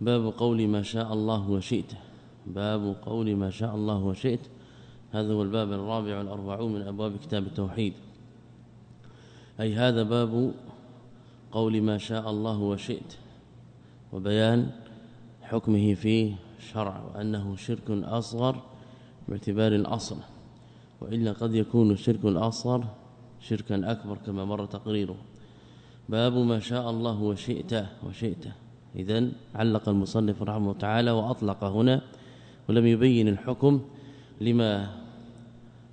باب قول ما شاء الله وشئت. باب قول ما شاء الله وشئت. هذا هو الباب الرابع والأربعون من أبواب كتاب التوحيد. أي هذا باب قول ما شاء الله وشئت. وبيان حكمه في شرع وأنه شرك أصغر باعتبار الأصل. وإلا قد يكون الشرك الأصغر شركا أكبر كما مر تقريره. باب ما شاء الله وشئت وشئت. اذا علق المصنف رحمه الله تعالى وأطلق هنا ولم يبين الحكم لما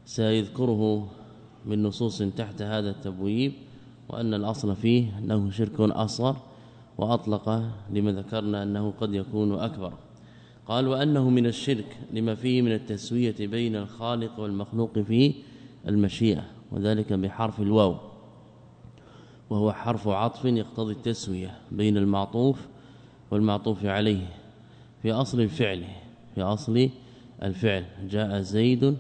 سيذكره من نصوص تحت هذا التبويب وأن الأصل فيه أنه شرك أصغر وأطلق لما ذكرنا أنه قد يكون أكبر. قال وأنه من الشرك لما فيه من التسوية بين الخالق والمخلوق في المشيئة وذلك بحرف الواو وهو حرف عطف يقتضي التسوية بين المعطوف والمعطوف عليه في أصل الفعل في أصل الفعل. جاء زيد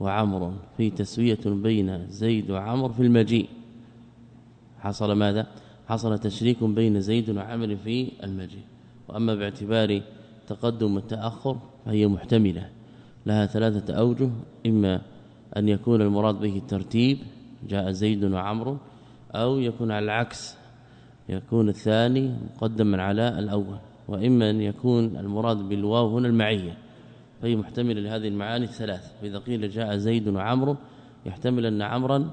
وعمر في تسوية بين زيد وعمر في المجيء. حصل ماذا؟ حصل تشريك بين زيد وعمر في المجيء. وأما باعتبار تقدم والتأخر فهي محتملة. لها ثلاثة أوجه. إما أن يكون المراد به الترتيب جاء زيد وعمر أو يكون على العكس يكون الثاني مقدما على الأول وإما أن يكون المراد بالواو هنا المعية. فهي محتملة لهذه المعاني الثلاث. فإذا قيل جاء زيد وعمرو يحتمل أن عمرا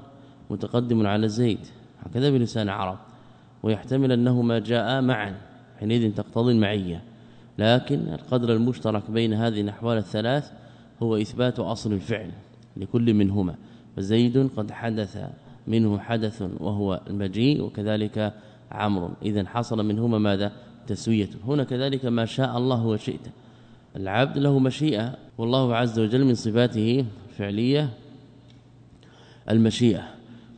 متقدم على زيد. هكذا بلسان عرب. ويحتمل انهما جاء معا حينئذ تقتضي المعية. لكن القدر المشترك بين هذه الأحوال الثلاث هو إثبات أصل الفعل لكل منهما. فزيد قد حدث منه حدث وهو المجيء وكذلك عمرو. اذا حصل منهما ماذا؟ تسوية. هنا كذلك ما شاء الله وشئت. العبد له مشيئة والله عز وجل من صفاته الفعليه المشيئة.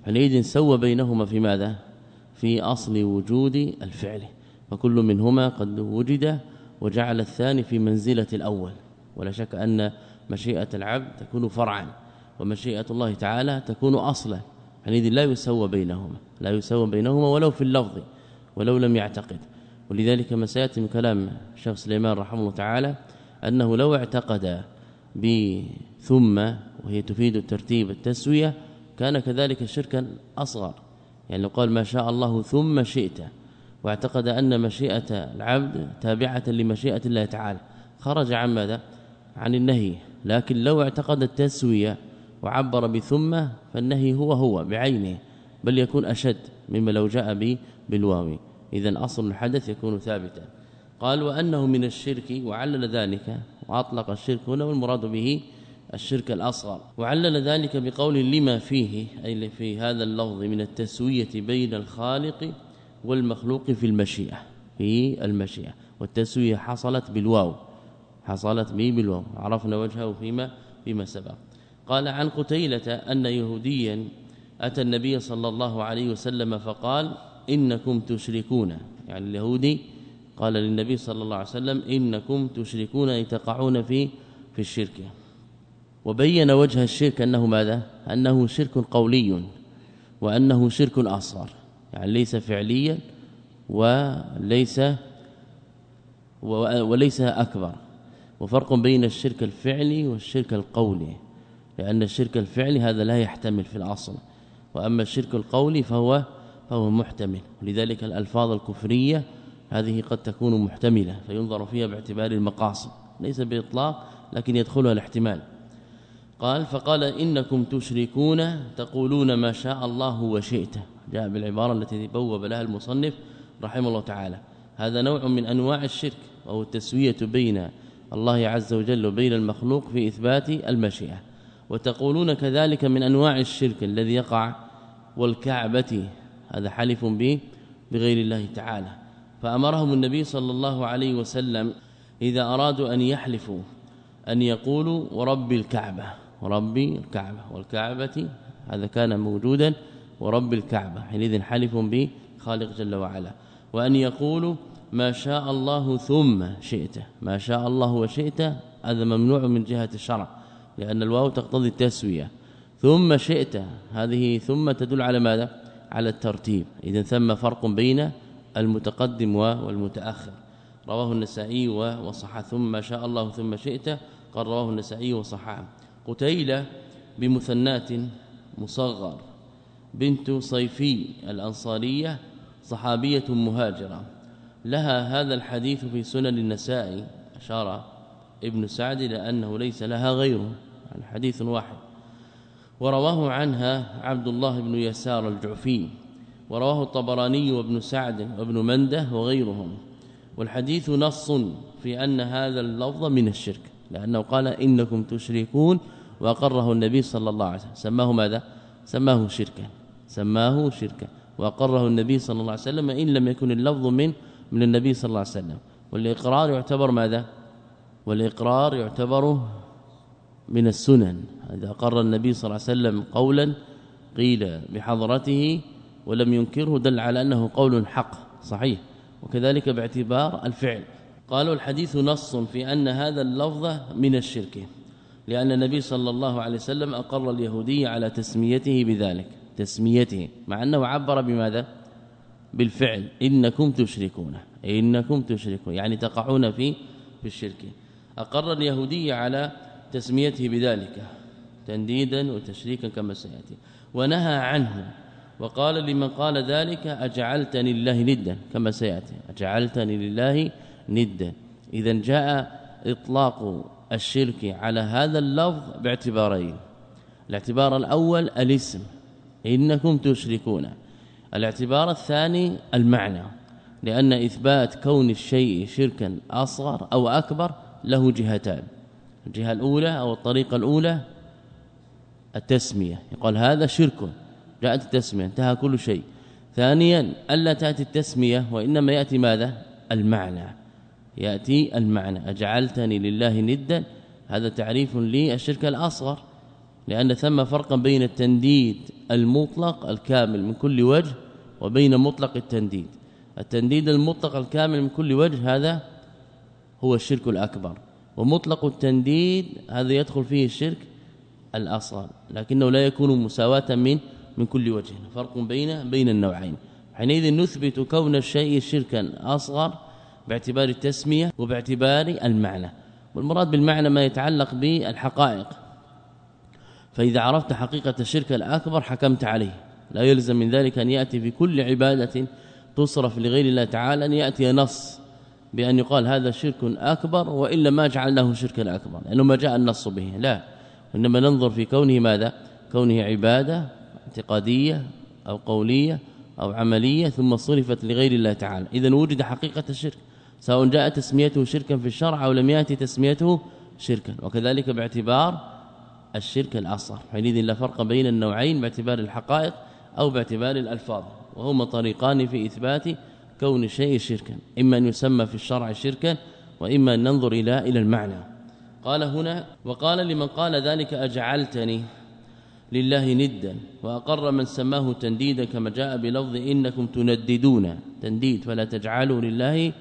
حينئذ سوى بينهما في ماذا؟ في أصل وجود الفعل. فكل منهما قد وجد وجعل الثاني في منزلة الأول. ولا شك أن مشيئة العبد تكون فرعا ومشيئة الله تعالى تكون أصلا. حينئذ لا يسوى بينهما لا يسوى بينهما ولو في اللفظ ولو لم يعتقد. ولذلك ما سيأتي من كلام الشيخ سليمان رحمه الله تعالى أنه لو اعتقد بثم وهي تفيد الترتيب التسوية كان كذلك شركا أصغر. يعني لو قال ما شاء الله ثم شئت واعتقد أن مشيئة العبد تابعة لمشيئة الله تعالى. خرج عن ماذا؟ عن النهي. لكن لو اعتقد التسوية وعبر بثم فالنهي هو هو بعينه بل يكون أشد مما لو جاء بالواو. اذا أصل الحدث يكون ثابتا. قال وأنه من الشرك وعلل ذلك وأطلق الشرك هنا والمراد به الشرك الأصغر. وعلل ذلك بقول لما فيه أي في هذا اللفظ من التسوية بين الخالق والمخلوق في المشيئة في المشيئة. والتسوية حصلت بالواو حصلت به بالواو. عرفنا وجهه فيما فيما سبق. قال عن قتيلة أن يهوديا أتى النبي صلى الله عليه وسلم فقال إنكم تشركون. يعني اليهودي قال للنبي صلى الله عليه وسلم إنكم تشركون أي تقعون في في الشرك. وبين وجه الشرك أنه ماذا؟ أنه شرك قولي وأنه شرك اصغر يعني ليس فعليا وليس وليس أكبر. وفرق بين الشرك الفعلي والشرك القولي. لأن الشرك الفعلي هذا لا يحتمل في الأصل وأما الشرك القولي فهو فهو محتمل. لذلك الألفاظ الكفرية هذه قد تكون محتملة فينظر فيها باعتبار المقاصد. ليس بإطلاق لكن يدخلها الاحتمال. قال فقال إنكم تشركون تقولون ما شاء الله وشئت. جاء بالعبارة التي بوب لها المصنف رحمه الله تعالى. هذا نوع من أنواع الشرك وهو التسوية بين الله عز وجل وبين المخلوق في إثبات المشيئة. وتقولون كذلك من أنواع الشرك الذي يقع والكعبة. هذا حلف به بغير الله تعالى. فأمرهم النبي صلى الله عليه وسلم إذا أرادوا أن يحلفوا أن يقولوا ورب الكعبة ورب الكعبة والكعبة هذا كان موجودا ورب الكعبة. حينئذ حلف بخالق جل وعلا. وأن يقولوا ما شاء الله ثم شئت ما شاء الله وشئت هذا ممنوع من جهة الشرع. لأن الواو تقتضي التسوية. ثم شئت. هذه ثم تدل على ماذا؟ على الترتيب. اذا ثم فرق بين المتقدم والمتأخر. رواه النسائي وصح. ثم شاء الله ثم شئت. قال رواه النسائي وصححه قتيلة بمثنات مصغر بنت صيفي الأنصارية صحابية مهاجرة. لها هذا الحديث في سنن النساء أشار ابن سعد لأنه ليس لها غيره. يعني حديث واحد. ورواه عنها عبد الله بن يسار الجعفي ورواه الطبراني وابن سعد وابن منده وغيرهم. والحديث نص في أن هذا اللفظ من الشرك لأنه قال إنكم تشركون وأقره النبي صلى الله عليه وسلم. سماه ماذا؟ سماه شركا. سماه شركا. وأقره النبي صلى الله عليه وسلم إن لم يكن اللفظ من من النبي صلى الله عليه وسلم. والإقرار يعتبر ماذا؟ والإقرار يعتبر من السنن. إذا أقر النبي صلى الله عليه وسلم قولا قيل بحضرته ولم ينكره دل على أنه قول حق صحيح. وكذلك باعتبار الفعل. قالوا الحديث نص في أن هذا اللفظ من الشرك لأن النبي صلى الله عليه وسلم أقر اليهودي على تسميته بذلك. تسميته مع أنه عبر بماذا؟ بالفعل. إنكم تشركون. إنكم تشركون. يعني تقعون في في الشرك. أقر اليهودي على تسميته بذلك تنديدا وتشريكا كما سيأتي. ونهى عنه وقال لمن قال ذلك أجعلتني لله ندا كما سيأتي. أجعلتني لله ندا. اذا جاء إطلاق الشرك على هذا اللفظ باعتبارين. الاعتبار الأول الاسم إنكم تشركون. الاعتبار الثاني المعنى لأن إثبات كون الشيء شركا أصغر أو أكبر له جهتان. الجهة الأولى أو الطريقة الأولى التسمية. يقول هذا شرك جاءت التسمية انتهى كل شيء. ثانيا ألا تأتي التسمية وإنما يأتي ماذا؟ المعنى. يأتي المعنى. أجعلتني لله ندا؟ هذا تعريف للشرك الأصغر لأن ثم فرقا بين التنديد المطلق الكامل من كل وجه وبين مطلق التنديد. التنديد المطلق الكامل من كل وجه هذا هو الشرك الأكبر. ومطلق التنديد هذا يدخل فيه الشرك الأصغر لكنه لا يكون مساواة من من كل وجه فرق بين بين النوعين. حينئذ نثبت كون الشيء شركا أصغر باعتبار التسمية وباعتبار المعنى. والمراد بالمعنى ما يتعلق بالحقائق. فإذا عرفت حقيقة الشرك الأكبر حكمت عليه. لا يلزم من ذلك أن يأتي في كل عبادة تصرف لغير الله تعالى أن يأتي نص بأن يقال هذا شرك أكبر وإلا ما جعلناه شركا أكبر لأنه ما جاء النص به لا. إنما ننظر في كونه ماذا؟ كونه عبادة اعتقادية أو قولية أو عملية ثم صرفت لغير الله تعالى. إذا وجد حقيقة الشرك سواء جاء تسميته شركا في الشرع أو لم يأتي تسميته شركا. وكذلك باعتبار الشرك الأصغر حينئذ لا فرق بين النوعين باعتبار الحقائق أو باعتبار الألفاظ وهما طريقان في إثبات كون الشيء شركا إما أن يسمى في الشرع شركا وإما أن ننظر إلى إلى المعنى. قال هنا وقال لمن قال ذلك أجعلتني لله ندا وأقر من سماه تنديدا كما جاء بلفظ إنكم تنددون. تنديد فلا تجعلوا لله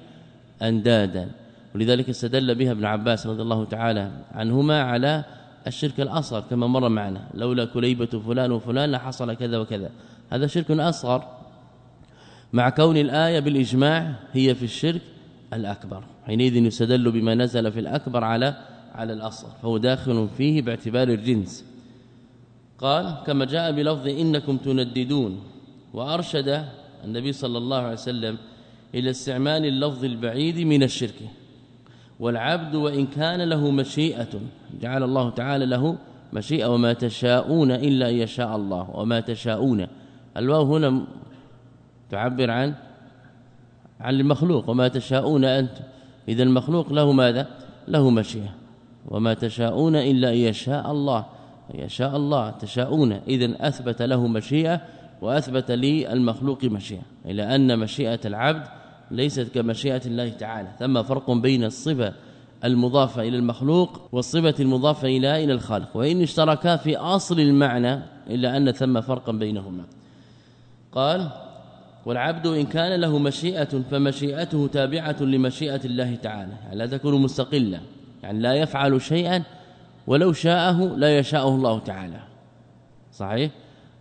أندادا. ولذلك استدل بها ابن عباس رضي الله تعالى عنهما على الشرك الأصغر كما مر معنا لولا كليبة فلان وفلان لحصل كذا وكذا. هذا شرك أصغر مع كون الآية بالإجماع هي في الشرك الأكبر. حينئذ يستدل بما نزل في الأكبر على على الأصغر فهو داخل فيه باعتبار الجنس. قال كما جاء بلفظ إنكم تنددون وأرشد النبي صلى الله عليه وسلم إلى استعمال اللفظ البعيد من الشرك. والعبد وإن كان له مشيئة جعل الله تعالى له مشيئة وما تشاءون إلا أن يشاء الله وما تشاءون. الواو هنا تعبر عن عن المخلوق وما تشاءون أنتم إذا المخلوق له ماذا؟ له مشيئة. وما تشاءون إلا أن يشاء الله. يشاء الله تشاءون. اذا أثبت له مشيئة وأثبت لي المخلوق مشيئة. إلى أن مشيئة العبد ليست كمشيئة الله تعالى. ثم فرق بين الصفة المضافة إلى المخلوق والصفة المضافة إلى إلى الخالق. وإن اشتركا في أصل المعنى إلا أن ثم فرقا بينهما. قال والعبد إن كان له مشيئة فمشيئته تابعة لمشيئة الله تعالى. يعني لا تكون مستقلة يعني لا يفعل شيئا ولو شاءه لا يشاءه الله تعالى. صحيح؟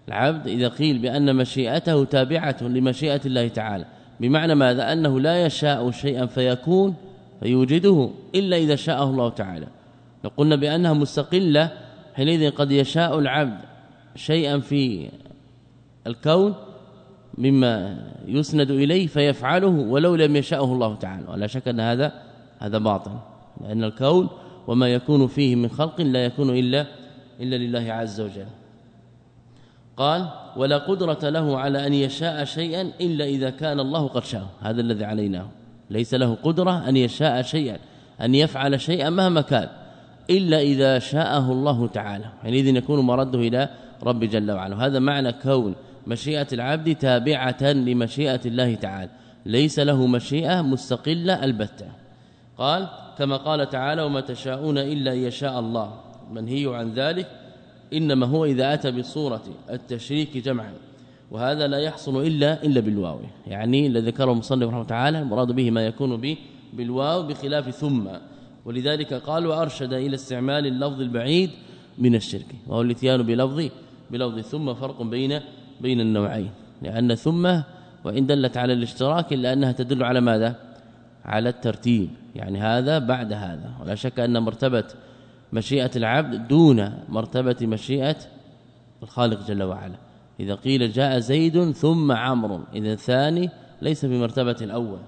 العبد إذا قيل بأن مشيئته تابعة لمشيئة الله تعالى بمعنى ماذا؟ أنه لا يشاء شيئا فيكون فيوجده إلا إذا شاءه الله تعالى. لو قلنا بأنها مستقلة حينئذ قد يشاء العبد شيئا في الكون مما يسند إليه فيفعله ولو لم يشاءه الله تعالى. ولا شك أن هذا هذا باطل. لأن الكون وما يكون فيه من خلق لا يكون إلا إلا لله عز وجل. قال ولا قدرة له على أن يشاء شيئا إلا إذا كان الله قد شاء هذا الذي علينا. ليس له قدرة أن يشاء شيئا أن يفعل شيئا مهما كان إلا إذا شاءه الله تعالى. يعني يكون مرده إلى رب جل وعلا. هذا معنى كون. مشيئة العبد تابعة لمشيئة الله تعالى. ليس له مشيئة مستقلة البتة. قال كما قال تعالى وما تشاءون إلا أن يشاء الله. منهي عن ذلك. إنما هو إذا أتى بصورة التشريك جمعا. وهذا لا يحصل إلا إلا بالواو. يعني الذي ذكره المصنف رحمه تعالى المراد به ما يكون به بالواو بخلاف ثم. ولذلك قال وأرشد إلى استعمال اللفظ البعيد من الشرك. وهو الاتيان بلفظ بلفظ ثم فرق بين بين النوعين لأن ثم وإن دلت على الاشتراك إلا أنها تدل على ماذا؟ على الترتيب يعني هذا بعد هذا. ولا شك أن مرتبة مشيئة العبد دون مرتبة مشيئة الخالق جل وعلا. إذا قيل جاء زيد ثم عمرو إذا الثاني ليس بمرتبة الأول.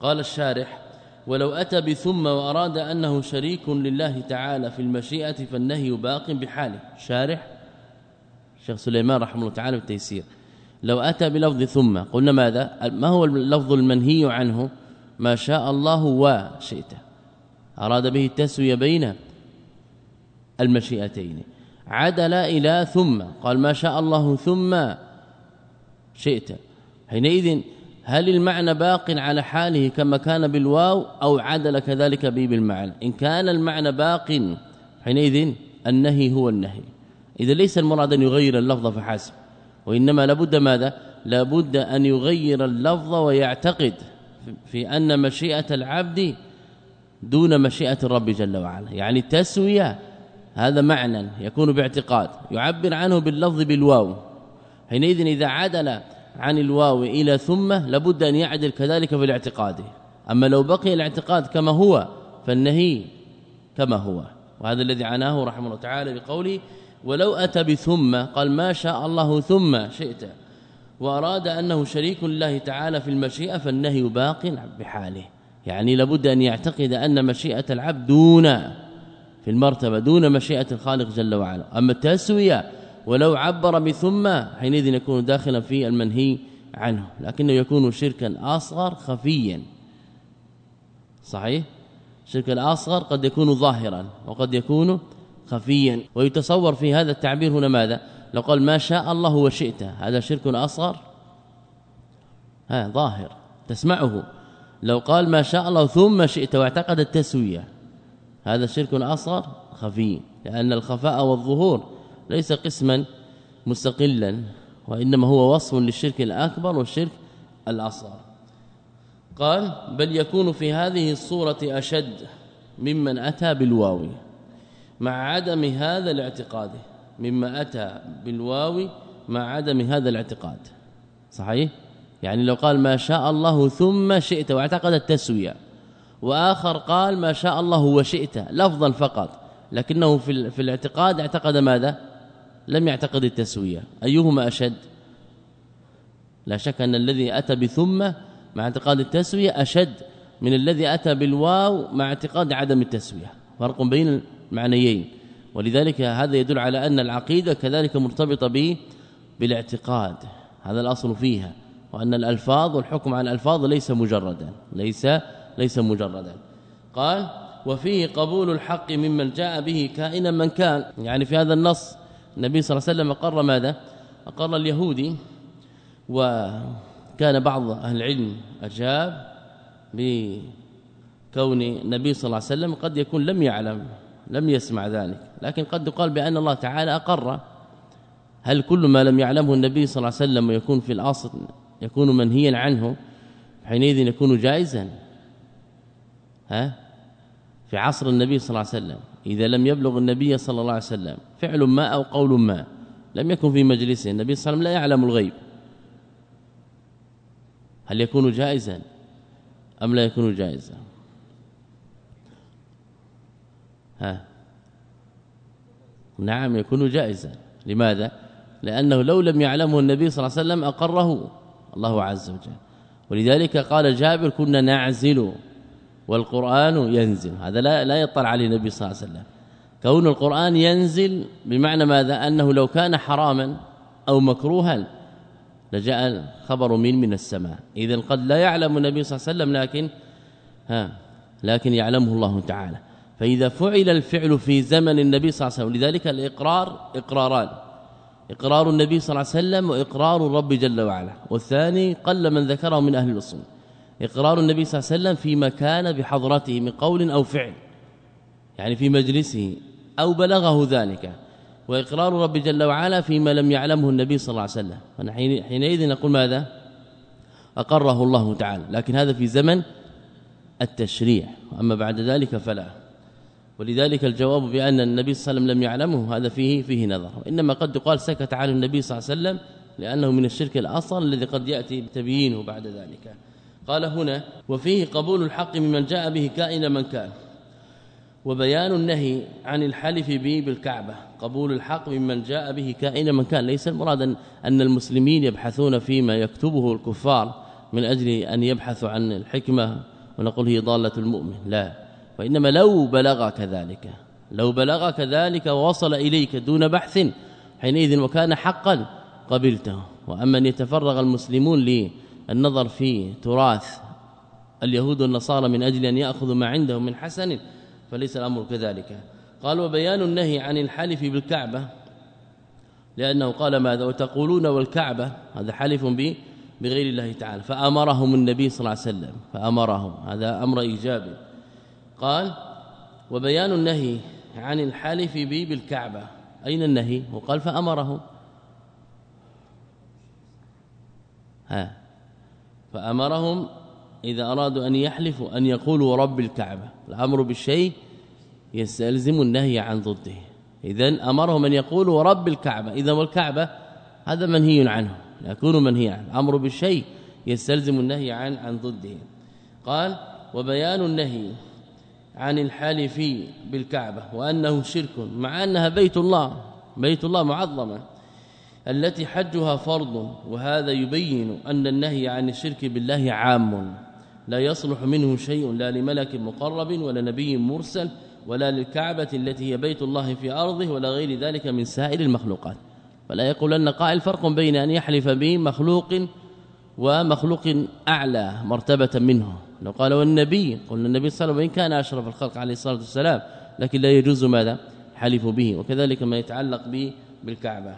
قال الشارح ولو أتى بثم وأراد أنه شريك لله تعالى في المشيئة فالنهي باق بحاله. شارح شيخ سليمان رحمه الله تعالى بالتيسير. لو أتى بلفظ ثم قلنا ماذا؟ ما هو اللفظ المنهي عنه؟ ما شاء الله وشئت. أراد به التسوية بين المشيئتين. عدل إلى ثم قال ما شاء الله ثم شئت. حينئذ هل المعنى باق على حاله كما كان بالواو أو عدل كذلك به بالمعنى؟ إن كان المعنى باق حينئذ النهي هو النهي. إذا ليس المراد أن يغير اللفظ فحسب. وإنما لابد ماذا؟ لابد أن يغير اللفظ ويعتقد في أن مشيئة العبد دون مشيئة الرب جل وعلا. يعني التسوية هذا معنى يكون باعتقاد يعبر عنه باللفظ بالواو. حينئذ إذا عدل عن الواو إلى ثم لابد أن يعدل كذلك في الاعتقاد. أما لو بقي الاعتقاد كما هو فالنهي كما هو. وهذا الذي عناه رحمه الله تعالى بقوله ولو أتى بثم قال ما شاء الله ثم شئت. وأراد أنه شريك لله تعالى في المشيئة فالنهي باق بحاله. يعني لابد أن يعتقد أن مشيئة العبد دون في المرتبة دون مشيئة الخالق جل وعلا. أما التسوية ولو عبر بثم حينئذ يكون داخلا في المنهي عنه. لكنه يكون شركا أصغر خفيا. صحيح؟ الشرك الاصغر قد يكون ظاهرا وقد يكون خفيا. ويتصور في هذا التعبير هنا ماذا؟ لو قال ما شاء الله وشئت. هذا شرك أصغر؟ ها ظاهر. تسمعه. لو قال ما شاء الله ثم شئت واعتقد التسوية. هذا شرك أصغر؟ خفي. لأن الخفاء والظهور ليس قسما مستقلا وإنما هو وصف للشرك الأكبر والشرك الأصغر. قال بل يكون في هذه الصورة أشد ممن أتى بالواو. مع عدم هذا الاعتقاد مما أتى بالواو مع عدم هذا الاعتقاد. صحيح؟ يعني لو قال ما شاء الله ثم شئت واعتقد التسوية. وآخر قال ما شاء الله وشئت لفظا فقط. لكنه في في الاعتقاد اعتقد ماذا؟ لم يعتقد التسوية. أيهما أشد؟ لا شك أن الذي أتى بثم مع اعتقاد التسوية أشد من الذي أتى بالواو مع اعتقاد عدم التسوية. فرق بين المعنيين ولذلك هذا يدل على أن العقيدة كذلك مرتبطة به بالاعتقاد. هذا الأصل فيها. وأن الألفاظ والحكم على الألفاظ ليس مجردا. ليس ليس مجردا. قال وفيه قبول الحق ممن جاء به كائنا من كان. يعني في هذا النص النبي صلى الله عليه وسلم أقر ماذا؟ أقر اليهودي. و كان بعض أهل العلم أجاب بكون النبي صلى الله عليه وسلم قد يكون لم يعلم. لم يسمع ذلك. لكن قد يقال بأن الله تعالى أقر. هل كل ما لم يعلمه النبي صلى الله عليه وسلم ويكون في الأصل يكون منهيا عنه حينئذ يكون جائزا؟ ها؟ في عصر النبي صلى الله عليه وسلم إذا لم يبلغ النبي صلى الله عليه وسلم فعل ما أو قول ما لم يكن في مجلسه النبي صلى الله عليه وسلم لا يعلم الغيب. هل يكون جائزا؟ أم لا يكون جائزا؟ ها. نعم يكون جائزا. لماذا؟ لأنه لو لم يعلمه النبي صلى الله عليه وسلم أقره الله عز وجل. ولذلك قال جابر كنا نعزل والقرآن ينزل. هذا لا لا يطلع عليه النبي صلى الله عليه وسلم. كون القرآن ينزل بمعنى ماذا؟ أنه لو كان حراما أو مكروها لجاء خبر من من السماء. اذا قد لا يعلم النبي صلى الله عليه وسلم لكن ها لكن يعلمه الله تعالى. فإذا فعل الفعل في زمن النبي صلى الله عليه وسلم لذلك الإقرار إقراران. إقرار النبي صلى الله عليه وسلم وإقرار الرب جل وعلا. والثاني قل من ذكره من أهل الأصول. إقرار النبي صلى الله عليه وسلم فيما كان بحضرته من قول أو فعل يعني في مجلسه أو بلغه ذلك. وإقرار رب جل وعلا فيما لم يعلمه النبي صلى الله عليه وسلم. حينئذ نقول ماذا؟ أقره الله تعالى. لكن هذا في زمن التشريع. اما بعد ذلك فلا. ولذلك الجواب بأن النبي صلى الله عليه وسلم لم يعلمه. هذا فيه فيه نظر. وإنما قد يقال سكت عنه النبي صلى الله عليه وسلم لأنه من الشرك الأصل الذي قد يأتي بتبيينه بعد ذلك. قال هنا وفيه قبول الحق ممن جاء به كائن من كان. وبيان النهي عن الحلف به بالكعبة. قبول الحق ممن جاء به كائن من كان. ليس المراد أن المسلمين يبحثون فيما يكتبه الكفار من أجل أن يبحثوا عن الحكمة ونقول هي ضالة المؤمن. لا. وإنما لو بلغ كذلك لو بلغ كذلك ووصل إليك دون بحث حينئذ وكان حقا قبلته. وأما أن يتفرغ المسلمون للنظر في تراث اليهود والنصارى من أجل أن يأخذوا ما عندهم من حسن فليس الأمر كذلك. قال وبيان النهي عن الحلف بالكعبة لأنه قال ماذا؟ وتقولون والكعبة هذا حلف به بغير الله تعالى. فأمرهم النبي صلى الله عليه وسلم فأمرهم هذا أمر إيجابي. قال وبيان النهي عن الحلف به بالكعبه أين النهي؟ وقال فامرهم ها. فأمرهم إذا أرادوا أن يحلفوا أن يقولوا رب الكعبة. الأمر بالشيء يستلزم النهي عن ضده. اذا أمرهم أن يقولوا رب الكعبة. اذا والكعبة هذا منهي عنه. يكون منهي عنه. الأمر بالشيء يستلزم النهي عن عن ضده. قال وبيان النهي عن الحلف بالكعبة وأنه شرك مع أنها بيت الله بيت الله معظمة التي حجها فرض وهذا يبين أن النهي عن الشرك بالله عام. لا يصلح منه شيء لا لملك مقرب ولا نبي مرسل ولا للكعبة التي هي بيت الله في أرضه ولا غير ذلك من سائر المخلوقات. فلا يقول أن قائل فرق بين أن يحلف به مخلوق ومخلوق أعلى مرتبة منه. لو قال والنبي قلنا النبي صلى الله عليه وسلم كان أشرف الخلق عليه الصلاة والسلام لكن لا يجوز ماذا؟ حلف به وكذلك ما يتعلق به بالكعبة.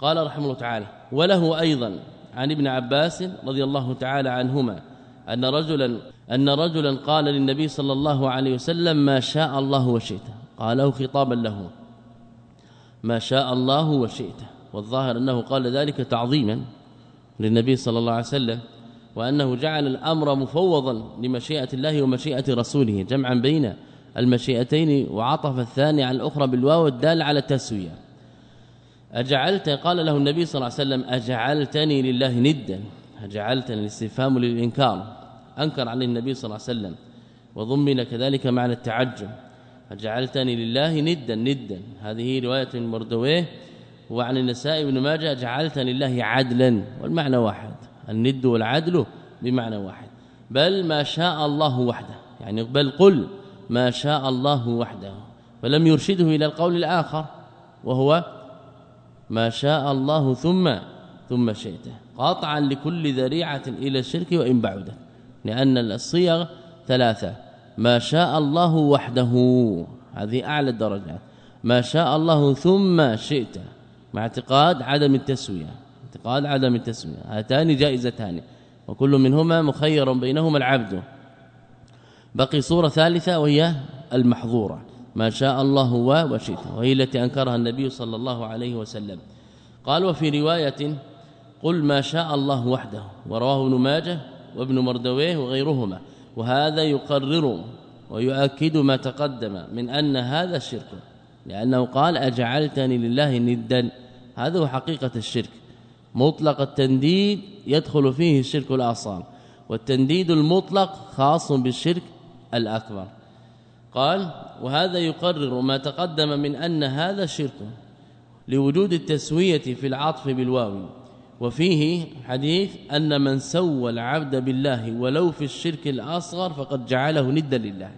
قال رحمه الله تعالى وله أيضا عن ابن عباس رضي الله تعالى عنهما أن رجلا أن رجلا قال للنبي صلى الله عليه وسلم ما شاء الله وشئت قاله خطابا له ما شاء الله وشئت والظاهر أنه قال ذلك تعظيما للنبي صلى الله عليه وسلم. وأنه جعل الأمر مفوضا لمشيئة الله ومشيئة رسوله جمعا بين المشيئتين وعطف الثاني على الأخرى بالواو الدال على التسوية. أجعلت قال له النبي صلى الله عليه وسلم أجعلتني لله ندا أجعلتني الاستفهام للإنكار. أنكر عليه النبي صلى الله عليه وسلم وضمن كذلك معنى التعجب. فجعلتني لله ندا ندا. هذه رواية مردويه وعن النسائي بن ماجه جعلتني لله عدلا. والمعنى واحد. الند والعدل بمعنى واحد. بل ما شاء الله وحده يعني بل قل ما شاء الله وحده فلم يرشده إلى القول الآخر وهو ما شاء الله ثم ثم شئته. قاطعا لكل ذريعة إلى الشرك وإن بعدت لأن الصيغ ثلاثة ما شاء الله وحده هذه أعلى الدرجات. ما شاء الله ثم شئت مع اعتقاد عدم التسوية. اعتقاد عدم التسويه هاتان جائزتان وكل منهما مخير بينهما العبد. بقي صورة ثالثة وهي المحظورة. ما شاء الله وشئت وهي التي أنكرها النبي صلى الله عليه وسلم. قال وفي رواية قل ما شاء الله وحده ورواه ابن ماجه وابن مردويه وغيرهما. وهذا يقرر ويؤكد ما تقدم من أن هذا الشرك لأنه قال أجعلتني لله ندا. هذا هو حقيقة الشرك. مطلق التنديد يدخل فيه الشرك الأصغر والتنديد المطلق خاص بالشرك الأكبر. قال وهذا يقرر ما تقدم من أن هذا الشرك لوجود التسوية في العطف بالواو. وفيه حديث أن من سوى العبد بالله ولو في الشرك الأصغر فقد جعله ندا لله.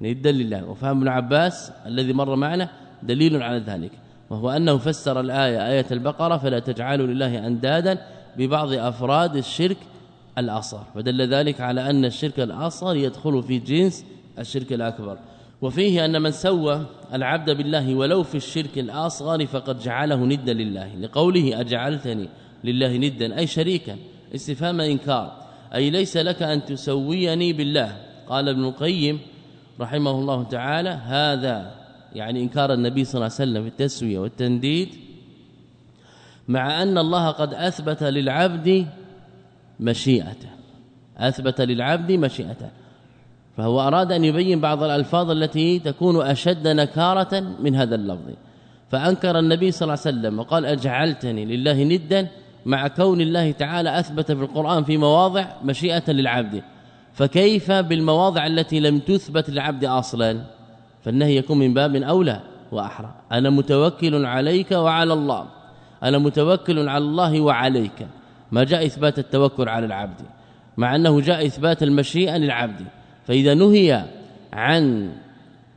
ندا لله. وفهم ابن عباس الذي مر معنا دليل على ذلك. وهو أنه فسر الآية آية البقرة فلا تجعلوا لله أندادا ببعض أفراد الشرك الأصغر. فدل ذلك على أن الشرك الأصغر يدخل في جنس الشرك الأكبر. وفيه أن من سوى العبد بالله ولو في الشرك الأصغر فقد جعله ندا لله. لقوله أجعلتني لله ندا أي شريكا استفهام إنكار. أي ليس لك أن تسويني بالله. قال ابن القيم رحمه الله تعالى هذا يعني إنكار النبي صلى الله عليه وسلم في التسوية والتنديد مع أن الله قد أثبت للعبد مشيئته. أثبت للعبد مشيئته. فهو أراد أن يبين بعض الألفاظ التي تكون أشد نكارة من هذا اللفظ. فأنكر النبي صلى الله عليه وسلم وقال أجعلتني لله ندا مع كون الله تعالى أثبت في القرآن في مواضع مشيئة للعبد. فكيف بالمواضع التي لم تثبت للعبد أصلا؟ فالنهي يكون من باب أولى وأحرى. أنا متوكل عليك وعلى الله. أنا متوكل على الله وعليك. ما جاء إثبات التوكل على العبد. مع أنه جاء إثبات المشيئة للعبد. فإذا نهي عن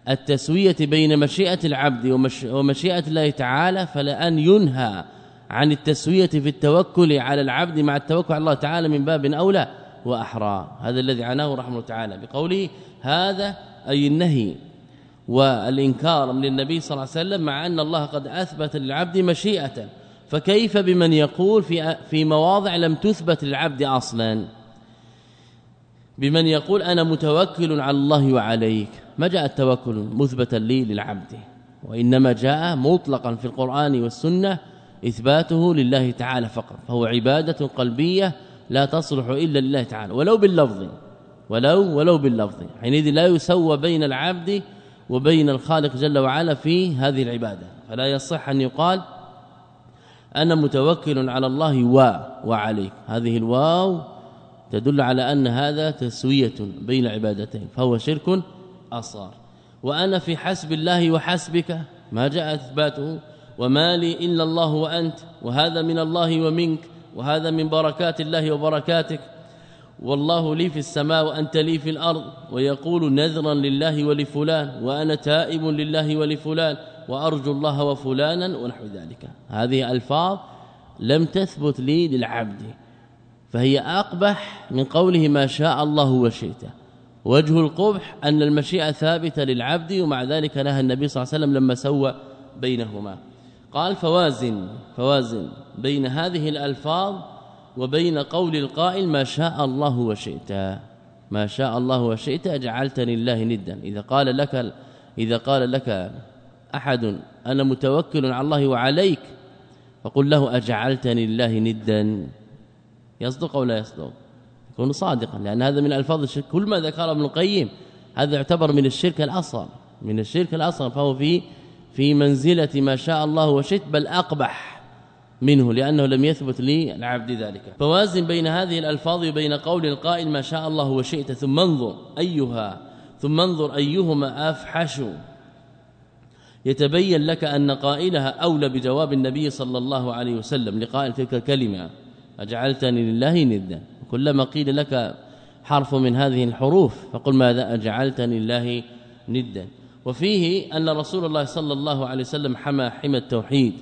التسوية بين مشيئة العبد ومشيئة الله تعالى فلأن ينهى عن التسوية في التوكل على العبد مع التوكل على الله تعالى من باب أولى وأحرى. هذا الذي عناه رحمه تعالى بقوله هذا أي النهي والإنكار من النبي صلى الله عليه وسلم مع أن الله قد أثبت للعبد مشيئة. فكيف بمن يقول في في مواضع لم تثبت للعبد أصلا؟ بمن يقول أنا متوكل على الله وعليك. ما جاء التوكل مثبتا لي للعبد وإنما جاء مطلقا في القرآن والسنة إثباته لله تعالى فقط. فهو عبادة قلبية لا تصلح إلا لله تعالى. ولو باللفظ ولو ولو باللفظ. حينئذ لا يسوى بين العبد وبين الخالق جل وعلا في هذه العبادة. فلا يصح أن يقال أنا متوكل على الله و وعليك. هذه الواو تدل على أن هذا تسوية بين عبادتين فهو شرك أصغر. وأنا في حسب الله وحسبك ما جاء إثباته وما لي إلا الله وأنت وهذا من الله ومنك وهذا من بركات الله وبركاتك. والله لي في السماء وأنت لي في الأرض ويقول نذرا لله ولفلان وأنا تائب لله ولفلان وأرجو الله وفلانا ونحو ذلك. هذه ألفاظ لم تثبت لي للعبد فهي أقبح من قوله ما شاء الله وشئت. وجه القبح أن المشيئة ثابتة للعبد ومع ذلك نهى النبي صلى الله عليه وسلم لما سوى بينهما. قال فوازن فوازن بين هذه الألفاظ وبين قول القائل ما شاء الله وشئت. ما شاء الله وشئت جعلتني الله ندا. إذا قال لك إذا قال لك أحد أنا متوكل على الله وعليك فقل له أجعلتني الله ندا. يصدق أو لا يصدق؟ يكون صادقا لأن هذا من ألفاظ الشرك. كل ما ذكر ابن القيم هذا يعتبر من الشرك الأصغر. من الشرك الأصغر فهو في في منزلة ما شاء الله وشئت بل أقبح. منه لأنه لم يثبت لي العبد ذلك. فوازن بين هذه الألفاظ وبين قول القائل ما شاء الله وشئت ثم انظر أيها ثم انظر أيهما أفحش. يتبين لك أن قائلها أولى بجواب النبي صلى الله عليه وسلم لقائل تلك الكلمة أجعلتني لله ندا. كلما قيل لك حرف من هذه الحروف فقل ماذا؟ أجعلتني لله ندا. وفيه أن رسول الله صلى الله عليه وسلم حمى حمى التوحيد.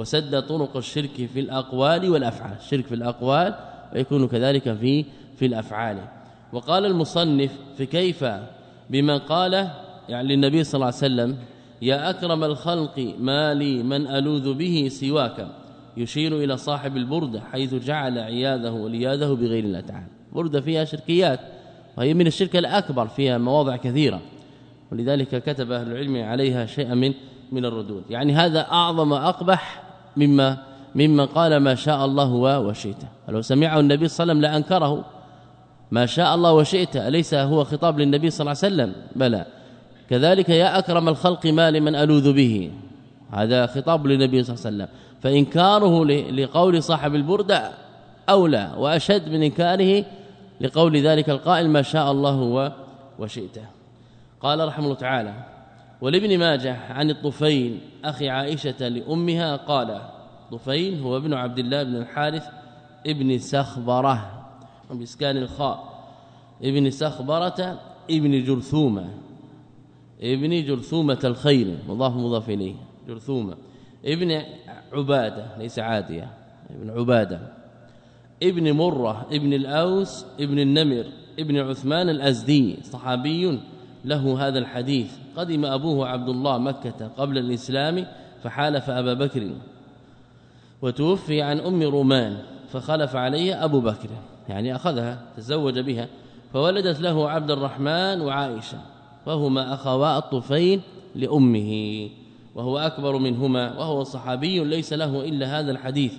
وسد طرق الشرك في الأقوال والأفعال. الشرك في الأقوال ويكون كذلك في في الأفعال. وقال المصنف في كيف؟ بما قال يعني للنبي صلى الله عليه وسلم يا أكرم الخلق ما لي من ألوذ به سواك. يشير إلى صاحب البردة حيث جعل عياذه ولياذه بغير الله تعالى. بردة فيها شركيات وهي من الشرك الأكبر فيها مواضع كثيرة. ولذلك كتب أهل العلم عليها شيئا من من الردود. يعني هذا أعظم اقبح مما مما قال ما شاء الله وشئت. ولو سمعه النبي صلى الله عليه وسلم لانكره ما شاء الله وشئت أليس هو خطاب للنبي صلى الله عليه وسلم؟ بلى. كذلك يا أكرم الخلق ما لمن ألوذ به. هذا خطاب للنبي صلى الله عليه وسلم. فإنكاره لقول صاحب البردة أولى وأشد من إنكاره لقول ذلك القائل ما شاء الله وشئته قال رحمه الله تعالى ولابن ماجه عن الطفيل أخي عائشة لأمها قال طفيل هو ابن عبد الله بن الحارث ابن سخبرة باسكان الخاء ابن سخبرة ابن جرثومة ابن جرثومة الخيل مضاف مضاف إليه جرثومة ابن عبادة ليس عادية ابن عبادة ابن مرة ابن الأوس ابن النمر ابن عثمان الأزدي صحابي له هذا الحديث. قدم أبوه عبد الله مكة قبل الإسلام فحالف أبا بكر. وتوفي عن أم رومان فخلف عليه أبو بكر يعني أخذها تزوج بها فولدت له عبد الرحمن وعائشة وهما أخوا الطفيل لأمه وهو أكبر منهما وهو صحابي ليس له إلا هذا الحديث.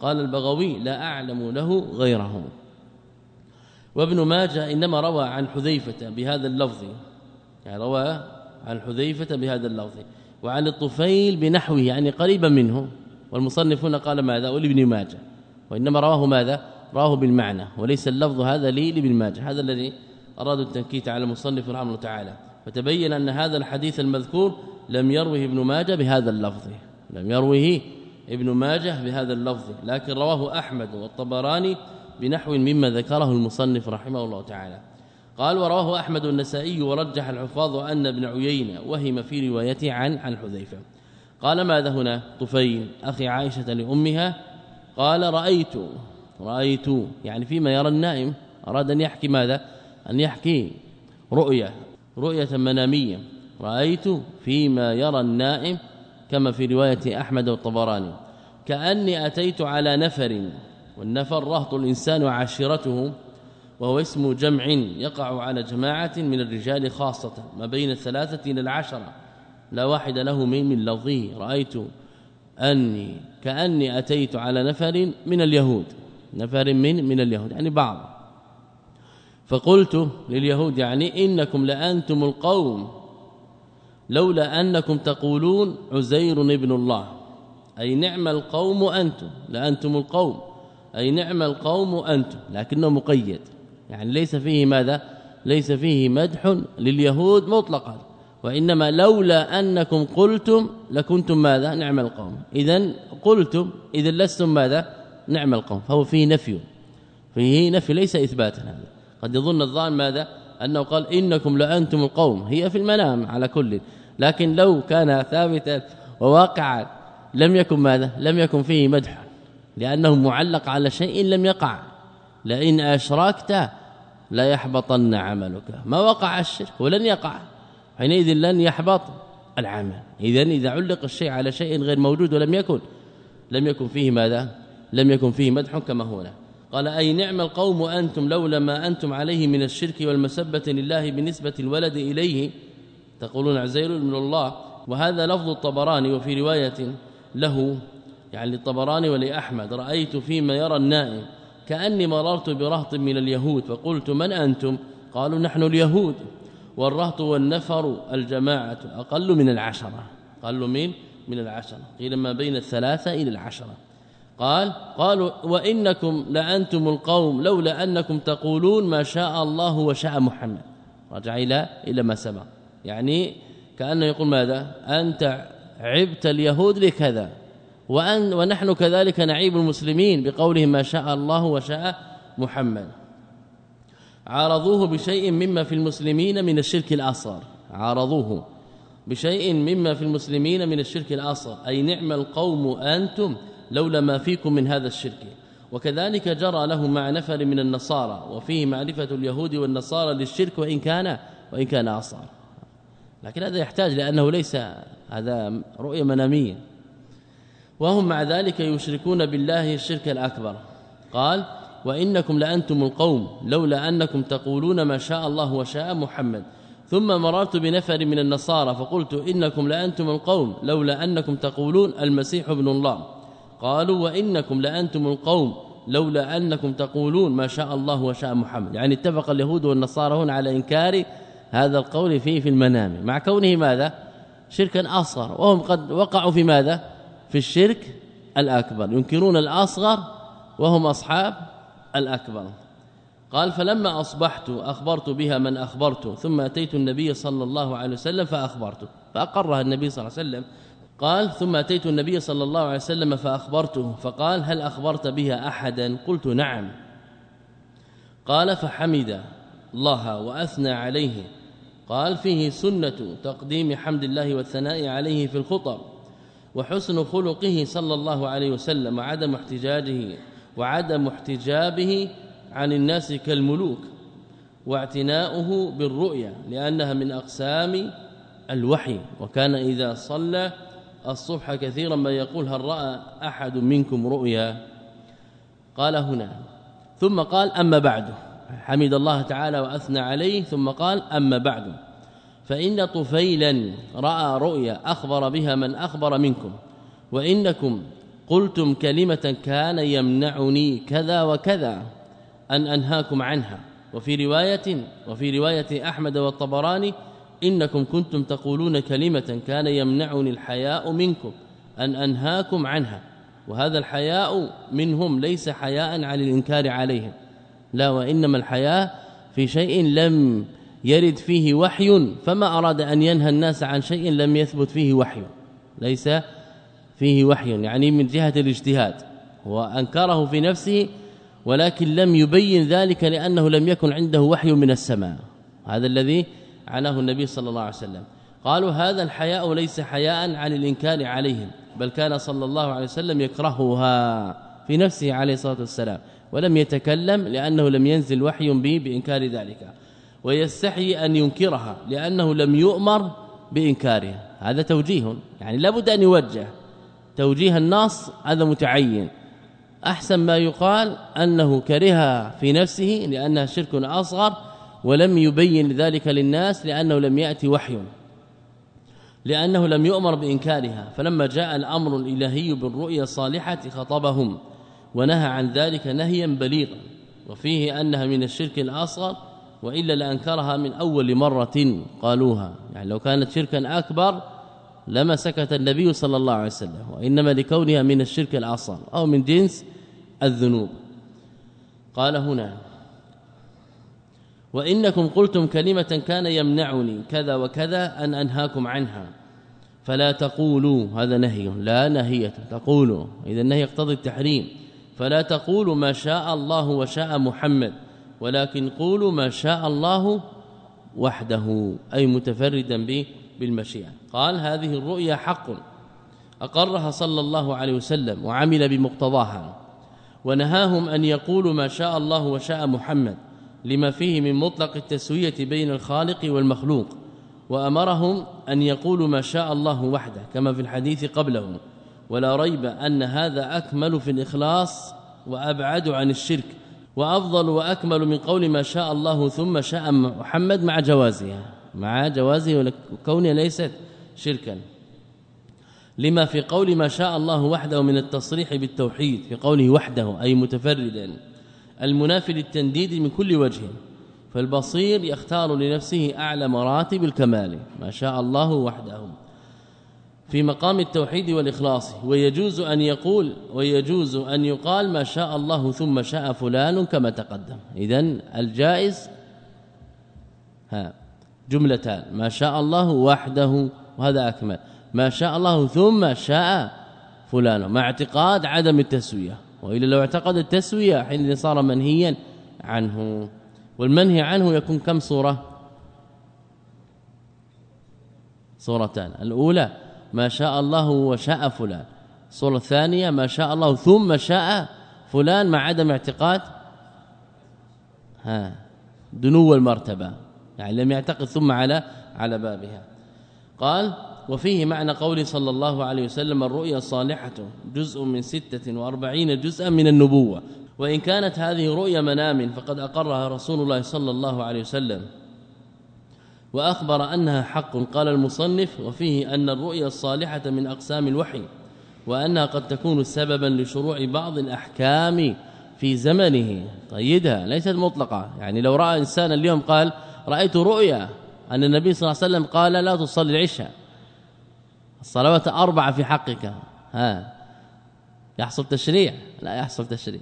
قال البغوي لا أعلم له غيره وابن ماجه إنما روى عن حذيفة بهذا اللفظ يعني روى عن حذيفه بهذا اللفظ. وعن الطفيل بنحوه يعني قريبا منه. والمصنف هنا قال ماذا؟ ولابن ماجه. وإنما رواه ماذا؟ رواه بالمعنى. وليس اللفظ هذا لي لابن ماجه. هذا الذي ارادوا التنكيت على المصنف رحمه الله تعالى. فتبين أن هذا الحديث المذكور لم يروه ابن ماجه بهذا اللفظ. لم يروه ابن ماجه بهذا اللفظ. لكن رواه أحمد والطبراني بنحو مما ذكره المصنف رحمه الله تعالى. قال ورواه أحمد النسائي ورجح الحفاظ أن ابن عيينة وهم في روايته عن عن حذيفة. قال ماذا هنا؟ طفيل أخي عائشة لأمها. قال رأيت رأيت. يعني فيما يرى النائم. أراد أن يحكي ماذا؟ أن يحكي رؤيا رؤية منامية. رأيت فيما يرى النائم كما في رواية أحمد والطبراني. كأني أتيت على نفر والنفر رهط الإنسان وعشيرته وهو اسم جمع يقع على جماعة من الرجال خاصة ما بين الثلاثة إلى العشرة. لا واحد له من من لفظه. رأيت أني كأني أتيت على نفر من اليهود. نفر من من اليهود يعني بعض. فقلت لليهود يعني إنكم لأنتم القوم لولا أنكم تقولون عزير ابن الله. أي نعم القوم أنتم لأنتم القوم. أي نعم القوم أنتم لكنه مقيد. يعني ليس فيه ماذا؟ ليس فيه مدح لليهود مطلقا. وإنما لولا أنكم قلتم لكنتم ماذا؟ نعم القوم. اذا قلتم اذا لستم ماذا؟ نعم القوم. فهو فيه نفي. فيه نفي ليس اثباتا هذا. قد يظن الظان ماذا؟ أنه قال إنكم لأنتم القوم. هي في المنام على كل. لكن لو كان ثابتا وواقعا لم يكن ماذا؟ لم يكن فيه مدح. لأنه معلق على شيء لم يقع. لئن أشركت لا يحبطن عملك. ما وقع الشرك ولن يقع. حينئذ لن يحبط العمل. اذا إذا علق الشيء على شيء غير موجود ولم يكن لم يكن فيه ماذا؟ لم يكن فيه مدح كما هنا. قال أي نعم القوم أنتم لولا ما أنتم عليه من الشرك والمسبة لله بنسبة الولد إليه. تقولون عزير من الله. وهذا لفظ الطبراني وفي رواية له يعني للطبراني ولأحمد رأيت فيما يرى النائم. كأني مررت برهط من اليهود فقلت من أنتم؟ قالوا نحن اليهود. والرهط والنفر الجماعة أقل من العشرة. قالوا مين من العشرة. قيل ما بين الثلاثة إلى العشرة. قال قالوا وإنكم لأنتم القوم لولا أنكم تقولون ما شاء الله وشاء محمد. رجع إلى إلى ما سبق. يعني كأنه يقول ماذا؟ أنت عبت اليهود لكذا. وأن ونحن كذلك نعيب المسلمين بقولهم ما شاء الله وشاء محمد. عارضوه بشيء مما في المسلمين من الشرك الأصغر. عارضوه بشيء مما في المسلمين من الشرك الأصغر. أي نعم القوم أنتم لولا ما فيكم من هذا الشرك. وكذلك جرى له مع نفر من النصارى. وفيه معرفة اليهود والنصارى للشرك وإن كان وإن كان أصغر. لكن هذا يحتاج لأنه ليس هذا رؤية منامية. وهم مع ذلك يشركون بالله الشرك الأكبر. قال وإنكم لأنتم القوم لولا أنكم تقولون ما شاء الله وشاء محمد. ثم مررت بنفر من النصارى فقلت إنكم لأنتم القوم لولا أنكم تقولون المسيح ابن الله. قالوا وإنكم لأنتم القوم لولا أنكم تقولون ما شاء الله وشاء محمد. يعني اتفق اليهود والنصارى هنا على إنكار هذا القول فيه في المنام. مع كونه ماذا؟ شركا أصغر. وهم قد وقعوا في ماذا؟ في الشرك الأكبر ينكرون الأصغر وهم أصحاب الأكبر. قال فلما أصبحت أخبرت بها من أخبرت ثم أتيت النبي صلى الله عليه وسلم فأخبرته فأقرها النبي صلى الله عليه وسلم. قال ثم أتيت النبي صلى الله عليه وسلم فأخبرته. فقال هل أخبرت بها أحدا؟ قلت نعم. قال فحمد الله وأثنى عليه. قال فيه سنة تقديم حمد الله والثناء عليه في الخطب. وحسن خلقه صلى الله عليه وسلم وعدم احتجاجه وعدم احتجابه عن الناس كالملوك واعتناؤه بالرؤيا لأنها من أقسام الوحي. وكان إذا صلى الصبح كثيرا ما يقول هل رأى أحد منكم رؤيا؟ قال هنا. ثم قال أما بعد. حمد الله تعالى وأثنى عليه. ثم قال أما بعد. فإن طفيلا رأى رؤيا أخبر بها من أخبر منكم وإنكم قلتم كلمة كان يمنعني كذا وكذا أن أنهاكم عنها. وفي رواية وفي رواية أحمد والطبراني إنكم كنتم تقولون كلمة كان يمنعني الحياء منكم أن أنهاكم عنها. وهذا الحياء منهم ليس حياء عن الإنكار عليهم. لا وإنما الحياء في شيء لم يرد فيه وحي فما أراد أن ينهى الناس عن شيء لم يثبت فيه وحي. ليس فيه وحي يعني من جهة الاجتهاد. وأنكره في نفسه ولكن لم يبين ذلك لأنه لم يكن عنده وحي من السماء. هذا الذي عناه النبي صلى الله عليه وسلم. قالوا هذا الحياء ليس حياء عن الإنكار عليهم بل كان صلى الله عليه وسلم يكرهها في نفسه عليه الصلاة والسلام ولم يتكلم لأنه لم ينزل وحي به بإنكار ذلك. ويستحي أن ينكرها لأنه لم يؤمر بانكارها هذا توجيه يعني لابد أن يوجه. توجيه النص هذا متعين. أحسن ما يقال أنه كره في نفسه لأنها شرك أصغر ولم يبين ذلك للناس لأنه لم يأتي وحي. لأنه لم يؤمر بإنكارها. فلما جاء الأمر الإلهي بالرؤيا الصالحة خطبهم ونهى عن ذلك نهيا بليغا. وفيه أنها من الشرك الأصغر وإلا لأنكرها من أول مرة قالوها. يعني لو كانت شركا أكبر لما سكت النبي صلى الله عليه وسلم وإنما لكونها من الشرك الأصغر أو من جنس الذنوب. قال هنا وإنكم قلتم كلمة كان يمنعني كذا وكذا أن أنهاكم عنها. فلا تقولوا هذا نهي لا نهيه تقولوا. إذا النهي يقتضي التحريم. فلا تقولوا ما شاء الله وشاء محمد. ولكن قولوا ما شاء الله وحده أي متفردا به بالمشيئة. قال هذه الرؤيا حق. أقرها صلى الله عليه وسلم وعمل بمقتضاها. ونهاهم أن يقولوا ما شاء الله وشاء محمد لما فيه من مطلق التسوية بين الخالق والمخلوق. وأمرهم أن يقولوا ما شاء الله وحده كما في الحديث قبله ولا ريب أن هذا أكمل في الإخلاص وأبعد عن الشرك. وأفضل وأكمل من قول ما شاء الله ثم شاء محمد مع جوازها. مع جوازه وكونها ليست شركا. لما في قول ما شاء الله وحده من التصريح بالتوحيد في قوله وحده أي متفردا المنافي للتنديد من كل وجه فالبصير يختار لنفسه أعلى مراتب الكمال. ما شاء الله وحده. في مقام التوحيد والإخلاص ويجوز أن يقول ويجوز أن يقال ما شاء الله ثم شاء فلان كما تقدم. اذا الجائز ها جملتان. ما شاء الله وحده وهذا أكمل. ما شاء الله ثم شاء فلان. مع اعتقاد عدم التسوية. وإلا لو اعتقد التسوية حين صار منهيا عنه. والمنهي عنه يكون كم صورة؟ صورتان. الأولى ما شاء الله وشاء فلان. الصورة الثانية ما شاء الله ثم شاء فلان مع عدم اعتقاد. ها دنو المرتبة؟ يعني لم يعتقد ثم على على بابها. قال وفيه معنى قول صلى الله عليه وسلم الرؤيا الصالحة جزء من ستة وأربعين جزءا من النبوة. وإن كانت هذه رؤيا منام فقد أقرها رسول الله صلى الله عليه وسلم. وأخبر أنها حق قال المصنف وفيه أن الرؤيا الصالحة من أقسام الوحي وأنها قد تكون سببا لشروع بعض الأحكام في زمنه. قيدها ليست مطلقة. يعني لو رأى إنسان اليوم قال رأيت رؤيا أن النبي صلى الله عليه وسلم قال لا تصلي العشاء الصلوات أربعة في حقك. ها يحصل تشريع؟ لا يحصل تشريع.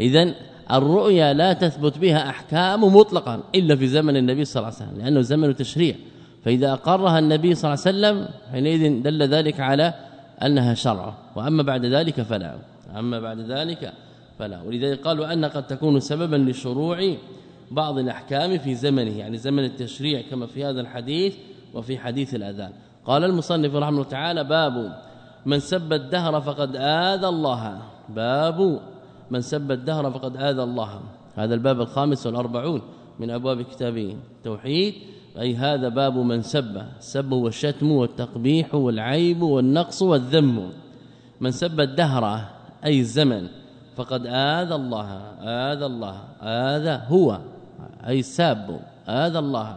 إذا الرؤيا لا تثبت بها أحكام مطلقا إلا في زمن النبي صلى الله عليه وسلم لأنه زمن تشريع. فإذا أقرها النبي صلى الله عليه وسلم حينئذ دل ذلك على أنها شرع. وأما بعد ذلك فلا. اما بعد ذلك فلا. ولذلك قالوا أن قد تكون سببا لشروع بعض الأحكام في زمنه يعني زمن التشريع كما في هذا الحديث وفي حديث الأذان. قال المصنف رحمه الله تعالى باب من سب الدهر فقد آذى الله باب من سب الدهر فقد آذى الله. هذا الباب الخامس والأربعون من أبواب كتاب التوحيد أي هذا باب من سب. السب والشتم والتقبيح والعيب والنقص والذم. من سب الدهر أي الزمن فقد آذى الله. آذى الله. آذى هو أي الساب آذى الله.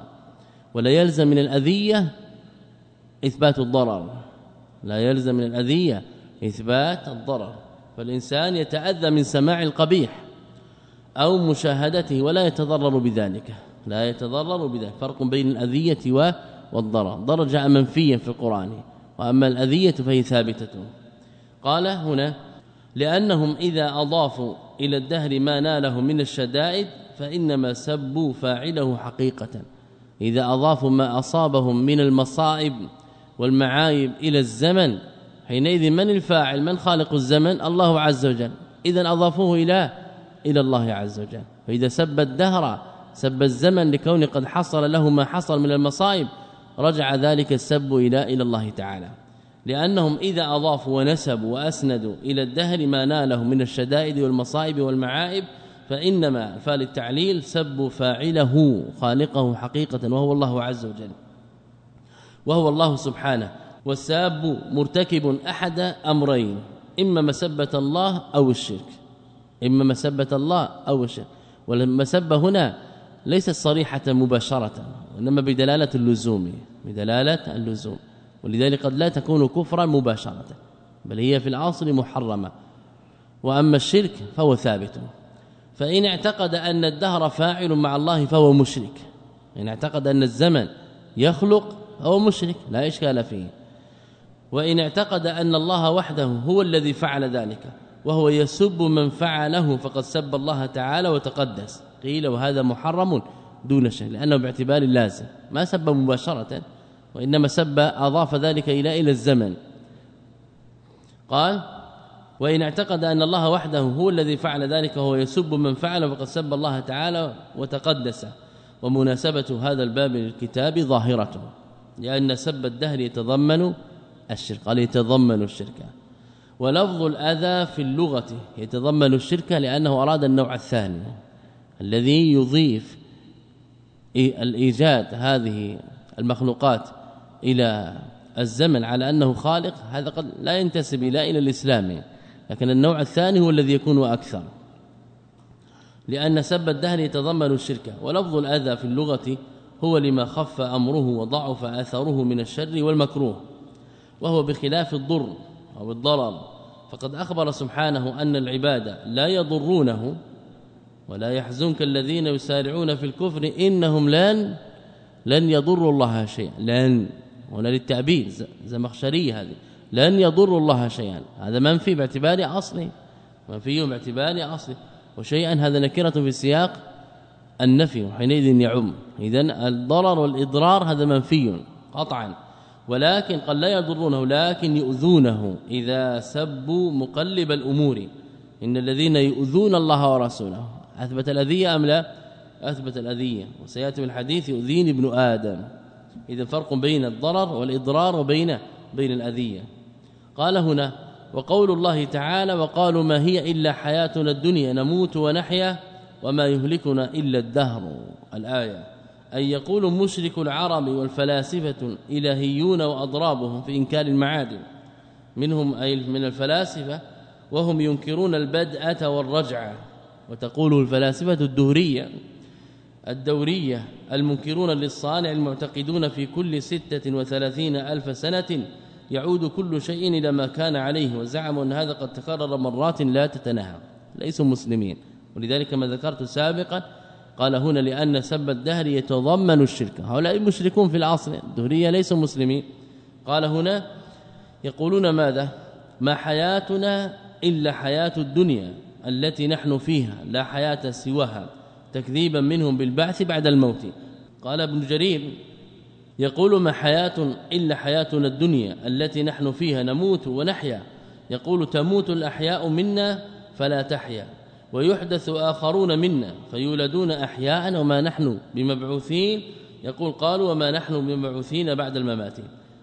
ولا يلزم من الأذية إثبات الضرر. لا يلزم من الأذية إثبات الضرر. فالإنسان يتأذى من سماع القبيح أو مشاهدته ولا يتضرر بذلك. لا يتضرر بذلك. فرق بين الأذية والضرر. ضرر جاء منفيا في القرآن. وأما الأذية فهي ثابتة. قال هنا لأنهم إذا أضافوا إلى الدهر ما ناله من الشدائد فإنما سبوا فاعله حقيقة. إذا أضافوا ما أصابهم من المصائب والمعايب إلى الزمن حينئذ من الفاعل من خالق الزمن؟ الله عز وجل. اذا أضافوه إلى إلى الله عز وجل. فإذا سب الدهر سب الزمن لكون قد حصل له ما حصل من المصائب رجع ذلك السب إلى إلى الله تعالى. لأنهم إذا أضافوا ونسبوا وأسندوا إلى الدهر ما ناله من الشدائد والمصائب والمعائب فإنما فال التعليل سب فاعله خالقه حقيقة وهو الله عز وجل. وهو الله سبحانه. والساب مرتكب أحد أمرين إما مسبة الله أو الشرك. إما مسبة الله أو الشرك. والمسبة هنا ليست صريحة مباشرة وإنما بدلالة اللزوم بدلالة اللزوم. ولذلك قد لا تكون كفرا مباشرة بل هي في الاصل محرمة. وأما الشرك فهو ثابت. فإن اعتقد أن الدهر فاعل مع الله فهو مشرك. إن اعتقد أن الزمن يخلق فهو مشرك لا إشكال فيه. وإن اعتقد أن الله وحده هو الذي فعل ذلك وهو يسب من فعله فقد سب الله تعالى وتقدس. قيل وهذا محرم دون شيء لأنه باعتبار اللازم ما سب مباشرة وإنما سب أضاف ذلك إلى إلى الزمن. قال وإن اعتقد أن الله وحده هو الذي فعل ذلك وهو يسب من فعل فقد سب الله تعالى وتقدس. ومناسبة هذا الباب للكتاب ظاهرته لأن سب الدهر يتضمن الشرك قال يتضمن الشرك. ولفظ الأذى في اللغة يتضمن الشرك لأنه أراد النوع الثاني الذي يضيف الإيجاد هذه المخلوقات إلى الزمن على أنه خالق هذا قد لا ينتسب إلى إلى الإسلام. لكن النوع الثاني هو الذي يكون أكثر لأن سب الدهر يتضمن الشرك. ولفظ الأذى في اللغة هو لما خف أمره وضعف اثره من الشر والمكروه. وهو بخلاف الضر أو الضرر. فقد أخبر سبحانه أن العباد لا يضرونه ولا يحزنك الذين يسارعون في الكفر إنهم لن لن يضروا الله شيئا. لن. هنا للتعبير زمخشري هذه. لن يضروا الله شيئا. هذا منفي باعتبار اصله منفي باعتبار اصله وشيئا هذا نكرة في سياق النفي وحينئذ يعم. اذا الضرر والإضرار هذا منفي قطعا. ولكن قد لا يضرونه لكن يؤذونه إذا سبوا مقلب الأمور. إن الذين يؤذون الله ورسوله أثبت الأذية أم لا؟ أثبت الأذية. وسيأتي الحديث يؤذيني ابن آدم. إذا فرق بين الضرر والإضرار وبين بين الأذية. قال هنا وقول الله تعالى وقالوا ما هي إلا حياتنا الدنيا نموت ونحيا وما يهلكنا إلا الدهر. الآية أن يقول مشرك العرب والفلاسفة إلهيون وأضرابهم في إنكار المعادن منهم أي من الفلاسفة وهم ينكرون البدءة والرجعة وتقول الفلاسفة الدهرية الدورية المنكرون للصانع المعتقدون في كل ستة وثلاثين ألف سنة يعود كل شيء إلى ما كان عليه. وزعموا أن هذا قد تكرر مرات لا تتناهى ليسوا مسلمين. ولذلك ما ذكرت سابقا قال هنا لأن سب الدهر يتضمن الشرك. هؤلاء مشركون في العصر. الدهرية ليسوا مسلمين. قال هنا يقولون ماذا؟ ما حياتنا إلا حياة الدنيا التي نحن فيها لا حياة سواها. تكذيبا منهم بالبعث بعد الموت. قال ابن جرير يقول ما حياة إلا حياتنا الدنيا التي نحن فيها نموت ونحيا. يقول تموت الأحياء منا فلا تحيا. ويحدث آخرون منا فيولدون أحياء وما نحن بمبعوثين. يقول قالوا وما نحن بمبعوثين بعد الممات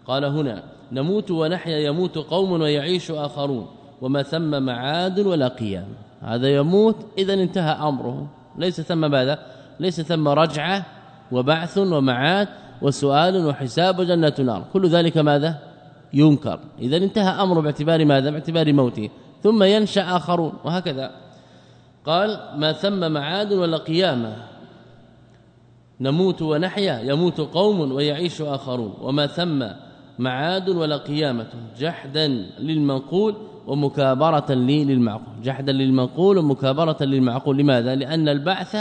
قال هنا نموت ونحيا يموت قوم ويعيش آخرون. وما ثم معاد ولا قيام. هذا يموت إذا انتهى أمره. ليس ثم ماذا؟ ليس ثم رجعة وبعث ومعاد وسؤال وحساب وجنة نار. كل ذلك ماذا؟ ينكر. إذا انتهى أمره باعتبار ماذا؟ باعتبار موته. ثم ينشأ آخرون. وهكذا. قال ما ثم معاد ولا قيامة. نموت ونحيا يموت قوم ويعيش آخرون. وما ثم معاد ولا قيامة. جحدا للمنقول ومكابرة لي للمعقول. جحدا للمنقول ومكابرة للمعقول. لماذا؟ لأن البعث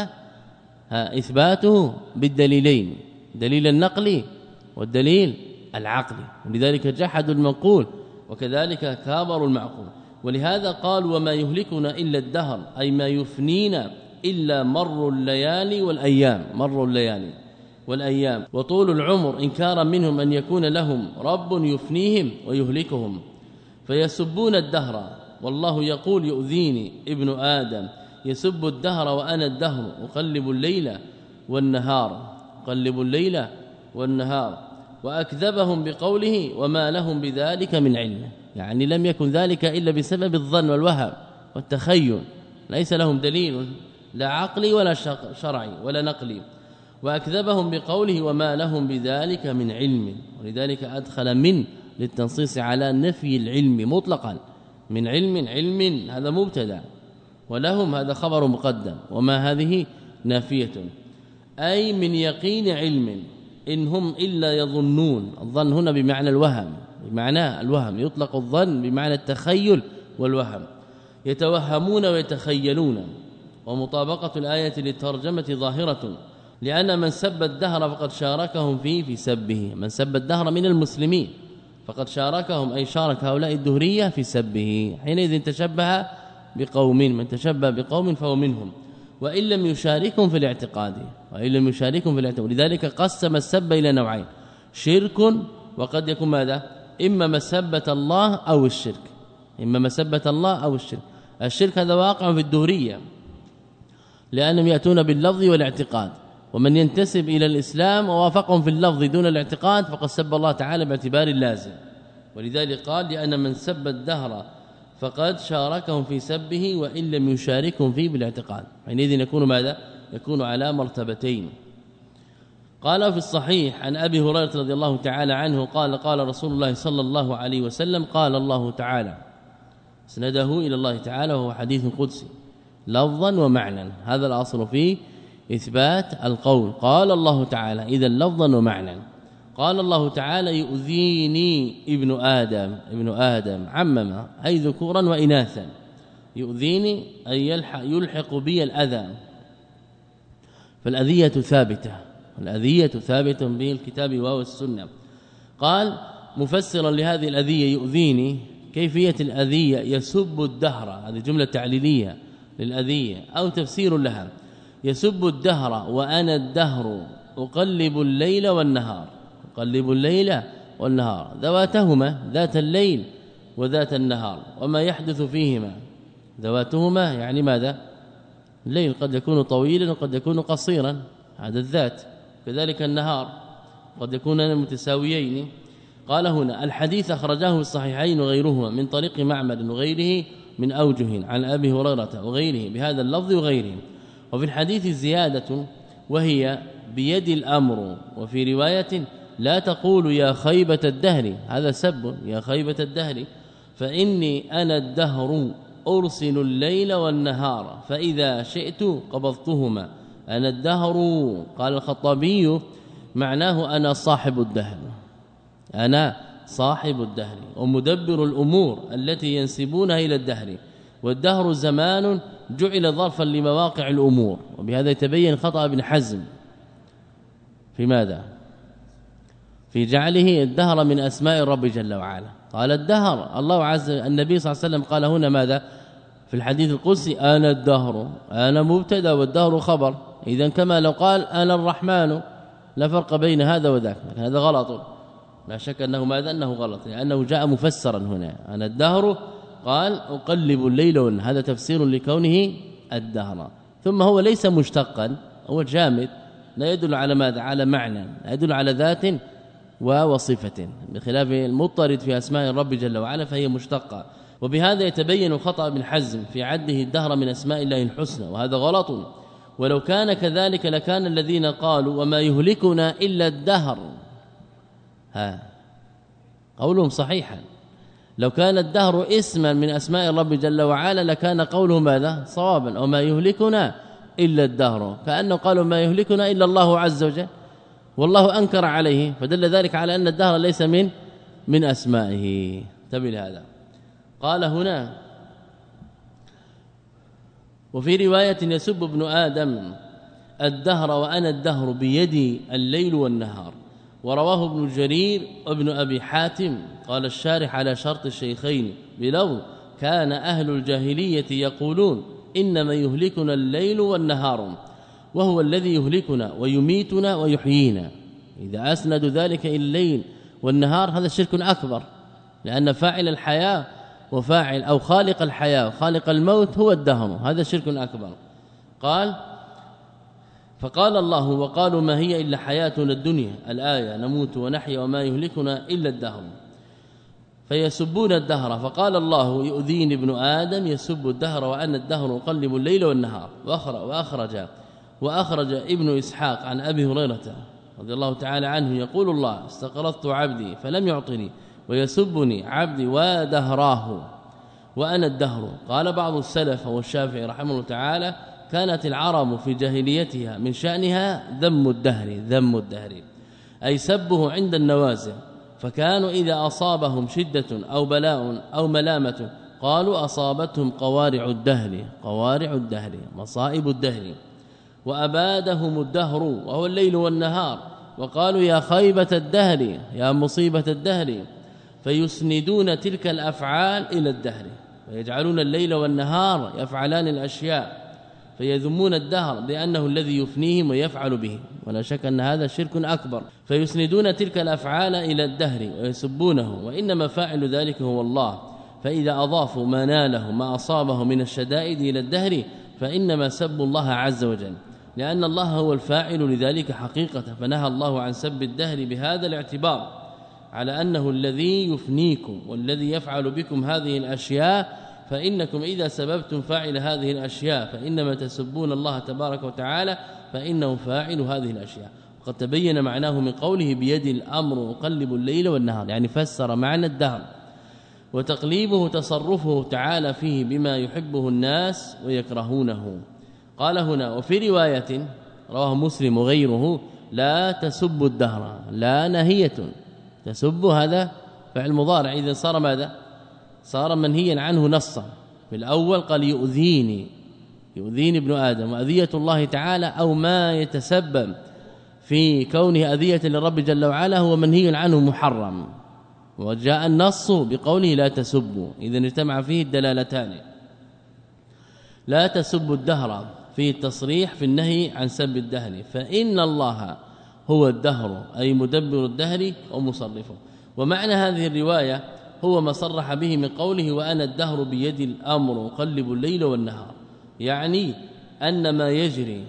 إثباته بالدليلين. دليل النقل والدليل العقلي ولذلك جحدوا المنقول وكذلك كابروا المعقول. ولهذا قال وما يهلكنا إلا الدهر أي ما يفنينا إلا مر الليالي والأيام مر الليالي والأيام. وطول العمر إنكارا منهم أن يكون لهم رب يفنيهم ويهلكهم فيسبون الدهر. والله يقول يؤذيني ابن آدم يسب الدهر وأنا الدهر أقلب الليل والنهار أقلب الليل والنهار. وأكذبهم بقوله وما لهم بذلك من علم. يعني لم يكن ذلك إلا بسبب الظن والوهم والتخيل. ليس لهم دليل لا عقلي ولا شرعي ولا نقلي. وأكذبهم بقوله وما لهم بذلك من علم. ولذلك أدخل من للتنصيص على نفي العلم مطلقا. من علم علم هذا مبتدأ. ولهم هذا خبر مقدم. وما هذه؟ نافية. أي من يقين علم إن هم إلا يظنون. الظن هنا بمعنى الوهم. بمعنى الوهم. يطلق الظن بمعنى التخيل والوهم. يتوهمون ويتخيلون. ومطابقة الآية للترجمة ظاهرة. لأن من سب الدهر فقد شاركهم فيه في سبه. من سب الدهر من المسلمين فقد شاركهم أي شارك هؤلاء الدهرية في سبه. حينئذ تشبه بقوم. من تشبه بقوم فهو منهم. وإن لم يشاركهم في الاعتقاد. وإن لم يشاركهم في الاعتقاد. لذلك قسم السب إلى نوعين. شرك وقد يكون ماذا؟ إما مسبة الله أو الشرك. إما مسبة الله أو الشرك. الشرك هذا واقع في الدهرية لأنهم يأتون باللفظ والاعتقاد. ومن ينتسب إلى الإسلام ووافقهم في اللفظ دون الاعتقاد فقد سب الله تعالى باعتبار اللازم. ولذلك قال لأن من سب الدهر فقد شاركهم في سبه وإن لم يشاركهم فيه بالاعتقاد. حينئذ يكون ماذا؟ يكون على مرتبتين. قال في الصحيح عن أبي هريرة رضي الله تعالى عنه قال قال رسول الله صلى الله عليه وسلم قال الله تعالى سنده إلى الله تعالى وهو حديث قدسي لفظا ومعنى هذا الأصل فيه إثبات القول. قال الله تعالى اذا لفظا ومعنى قال الله تعالى يؤذيني ابن آدم ابن آدم عمم أي ذكورا واناثا. يؤذيني أي يلحق يلحق بي الأذى. فالأذية ثابتة. الأذية ثابتة بالكتاب والسنة قال مفسرا لهذه الأذية يؤذيني كيفية الأذية يسب الدهر هذه جملة تعليلية للأذية أو تفسير لها يسب الدهر وأنا الدهر أقلب الليل والنهار أقلب الليل والنهار ذواتهما ذات الليل وذات النهار وما يحدث فيهما ذواتهما يعني ماذا؟ الليل قد يكون طويلا وقد يكون قصيرا هذا الذات. كذلك النهار. قد يكون متساويين قال هنا الحديث اخرجه الصحيحين وغيرهما من طريق معمر وغيره من أوجه عن أبي هريرة وغيره بهذا اللفظ وغيره. وفي الحديث زيادة وهي بيد الأمر. وفي رواية لا تقول يا خيبة الدهر. هذا سب يا خيبة الدهر. فإني أنا الدهر أرسل الليل والنهار. فإذا شئت قبضتهما. أنا الدهر قال الخطابي معناه أنا صاحب الدهر. أنا صاحب الدهر ومدبر الأمور التي ينسبونها إلى الدهر. والدهر زمان جعل ظرفا لمواقع الأمور. وبهذا يتبين خطأ ابن حزم. في ماذا؟ في جعله الدهر من أسماء الرب جل وعلا. قال الدهر الله عز النبي صلى الله عليه وسلم قال هنا ماذا؟ في الحديث القدسي أنا الدهر أنا مبتدأ والدهر خبر. إذا كما لو قال أنا الرحمن لا فرق بين هذا وذاك هذا غلط. لا شك أنه ماذا؟ أنه غلط لأنه جاء مفسرا هنا. أنا الدهر قال أقلب الليل والنهار هذا تفسير لكونه الدهر. ثم هو ليس مشتقا هو جامد لا يدل على ماذا؟ على معنى لا يدل على ذات وصفه بخلاف المضطرد في أسماء الرب جل وعلا فهي مشتقة. وبهذا يتبين خطا ابن حزم في عده الدهر من أسماء الله الحسنى وهذا غلط. ولو كان كذلك لكان الذين قالوا وما يهلكنا إلا الدهر. ها. قولهم صحيحا. لو كان الدهر اسما من أسماء الرب جل وعلا لكان قوله ماذا؟ صوابا. وما يهلكنا إلا الدهر. كأنه قالوا ما يهلكنا إلا الله عز وجل. والله أنكر عليه. فدل ذلك على أن الدهر ليس من من أسمائه. تبي هذا قال هنا وفي رواية يسب ابن آدم الدهر وأنا الدهر بيدي الليل والنهار. ورواه ابن جرير وابن أبي حاتم قال الشارح على شرط الشيخين بلو كان أهل الجاهلية يقولون إنما يهلكنا الليل والنهار وهو الذي يهلكنا ويميتنا ويحيينا. إذا اسندوا ذلك إلى الليل والنهار هذا شرك أكبر لأن فاعل الحياة وفاعل أو خالق الحياة خالق الموت هو الدهر هذا شرك أكبر. قال فقال الله وقالوا ما هي إلا حياتنا الدنيا الآية نموت ونحيا وما يهلكنا إلا الدهر. فيسبون الدهر فقال الله يؤذيني ابن آدم يسب الدهر وأن الدهر أقلب الليل والنهار. وأخرج, وأخرج وأخرج ابن إسحاق عن أبي هريرة رضي الله تعالى عنه يقول الله استقرضت عبدي فلم يعطني ويسبني عبدي ودهراه وأنا الدهر. قال بعض السلف والشافعي رحمه الله تعالى كانت العرب في جاهليتها من شأنها ذم الدهر ذم الدهر أي سبه عند النوازل فكانوا إذا أصابهم شدة أو بلاء أو ملامة قالوا أصابتهم قوارع الدهر قوارع الدهر مصائب الدهر. وأبادهم الدهر وهو الليل والنهار. وقالوا يا خيبة الدهر يا مصيبة الدهر. فيسندون تلك الأفعال إلى الدهر ويجعلون الليل والنهار يفعلان الأشياء فيذمون الدهر لأنه الذي يفنيهم ويفعل به ولا شك أن هذا شرك أكبر. فيسندون تلك الأفعال إلى الدهر ويسبونه وانما فاعل ذلك هو الله. فإذا أضافوا ما ناله ما أصابه من الشدائد إلى الدهر فإنما سبوا الله عز وجل. لأن الله هو الفاعل لذلك حقيقة فنهى الله عن سب الدهر بهذا الاعتبار. على أنه الذي يفنيكم والذي يفعل بكم هذه الأشياء فإنكم إذا سببتم فاعل هذه الأشياء فإنما تسبون الله تبارك وتعالى فإنه فاعل هذه الأشياء. وقد تبين معناه من قوله بيد الأمر أقلب الليل والنهار يعني فسر معنى الدهر. وتقليبه تصرفه تعالى فيه بما يحبه الناس ويكرهونه. قال هنا وفي رواية رواه مسلم وغيره لا تسبوا الدهر لا نهية. تسب هذا فعل مضارع. إذا صار ماذا؟ صار منهيا عنه نصا. في الأول قال يؤذيني. يؤذيني ابن آدم. وأذية الله تعالى أو ما يتسبب في كونه أذية للرب جل وعلا هو منهي عنه محرم. وجاء النص بقوله لا تسبوا اذا اجتمع فيه الدلالتان. لا تسبوا الدهر في التصريح في النهي عن سب الدهر. فإن الله هو الدهر أي مدبر الدهر ومصرفه. ومعنى هذه الرواية هو ما صرح به من قوله وأنا الدهر بيد الأمر أقلب الليل والنهار. يعني أن ما يجري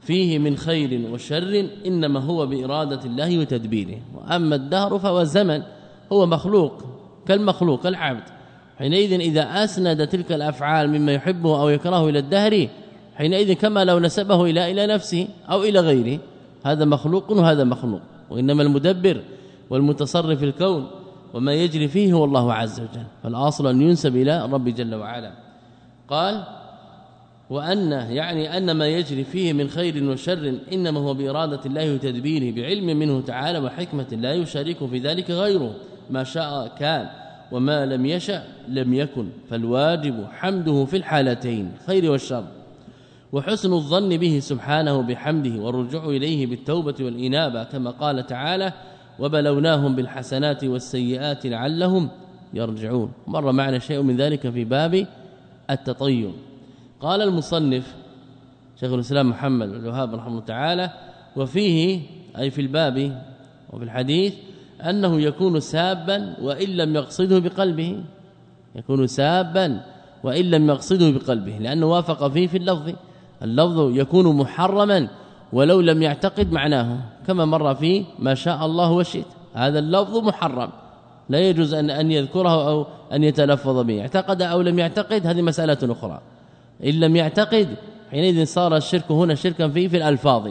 فيه من خير وشر إنما هو بإرادة الله وتدبيره. وأما الدهر فهو الزمن هو مخلوق كالمخلوق العبد. حينئذ إذا أسند تلك الأفعال مما يحبه أو يكرهه إلى الدهر حينئذ كما لو نسبه إلى إلى نفسه أو إلى غيره. هذا مخلوق وهذا مخلوق وإنما المدبر والمتصرف في الكون وما يجري فيه هو الله عز وجل فالأصل أن ينسب إلى رب جل وعلا. قال وأن يعني أن ما يجري فيه من خير وشر إنما هو بإرادة الله وتدبيره بعلم منه تعالى وحكمة لا يشارك في ذلك غيره ما شاء كان وما لم يشأ لم يكن فالواجب حمده في الحالتين خير والشر. وحسن الظن به سبحانه بحمده والرجوع إليه بالتوبة والإنابة كما قال تعالى وبلوناهم بالحسنات والسيئات لعلهم يرجعون. مر معنا شيء من ذلك في باب التطيب. قال المصنف شيخ الإسلام محمد الوهاب رحمه الله تعالى وفيه أي في الباب وفي الحديث أنه يكون سابا وإن لم يقصده بقلبه. يكون سابا وإن لم يقصده بقلبه لأنه وافق فيه في اللفظ. اللفظ يكون محرما ولو لم يعتقد معناه كما مر في ما شاء الله وشئت. هذا اللفظ محرم. لا يجوز ان أن يذكره أو أن يتلفظ به. اعتقد أو لم يعتقد هذه مسألة أخرى. إن لم يعتقد حينئذ صار الشرك هنا شركا فيه في الألفاظ.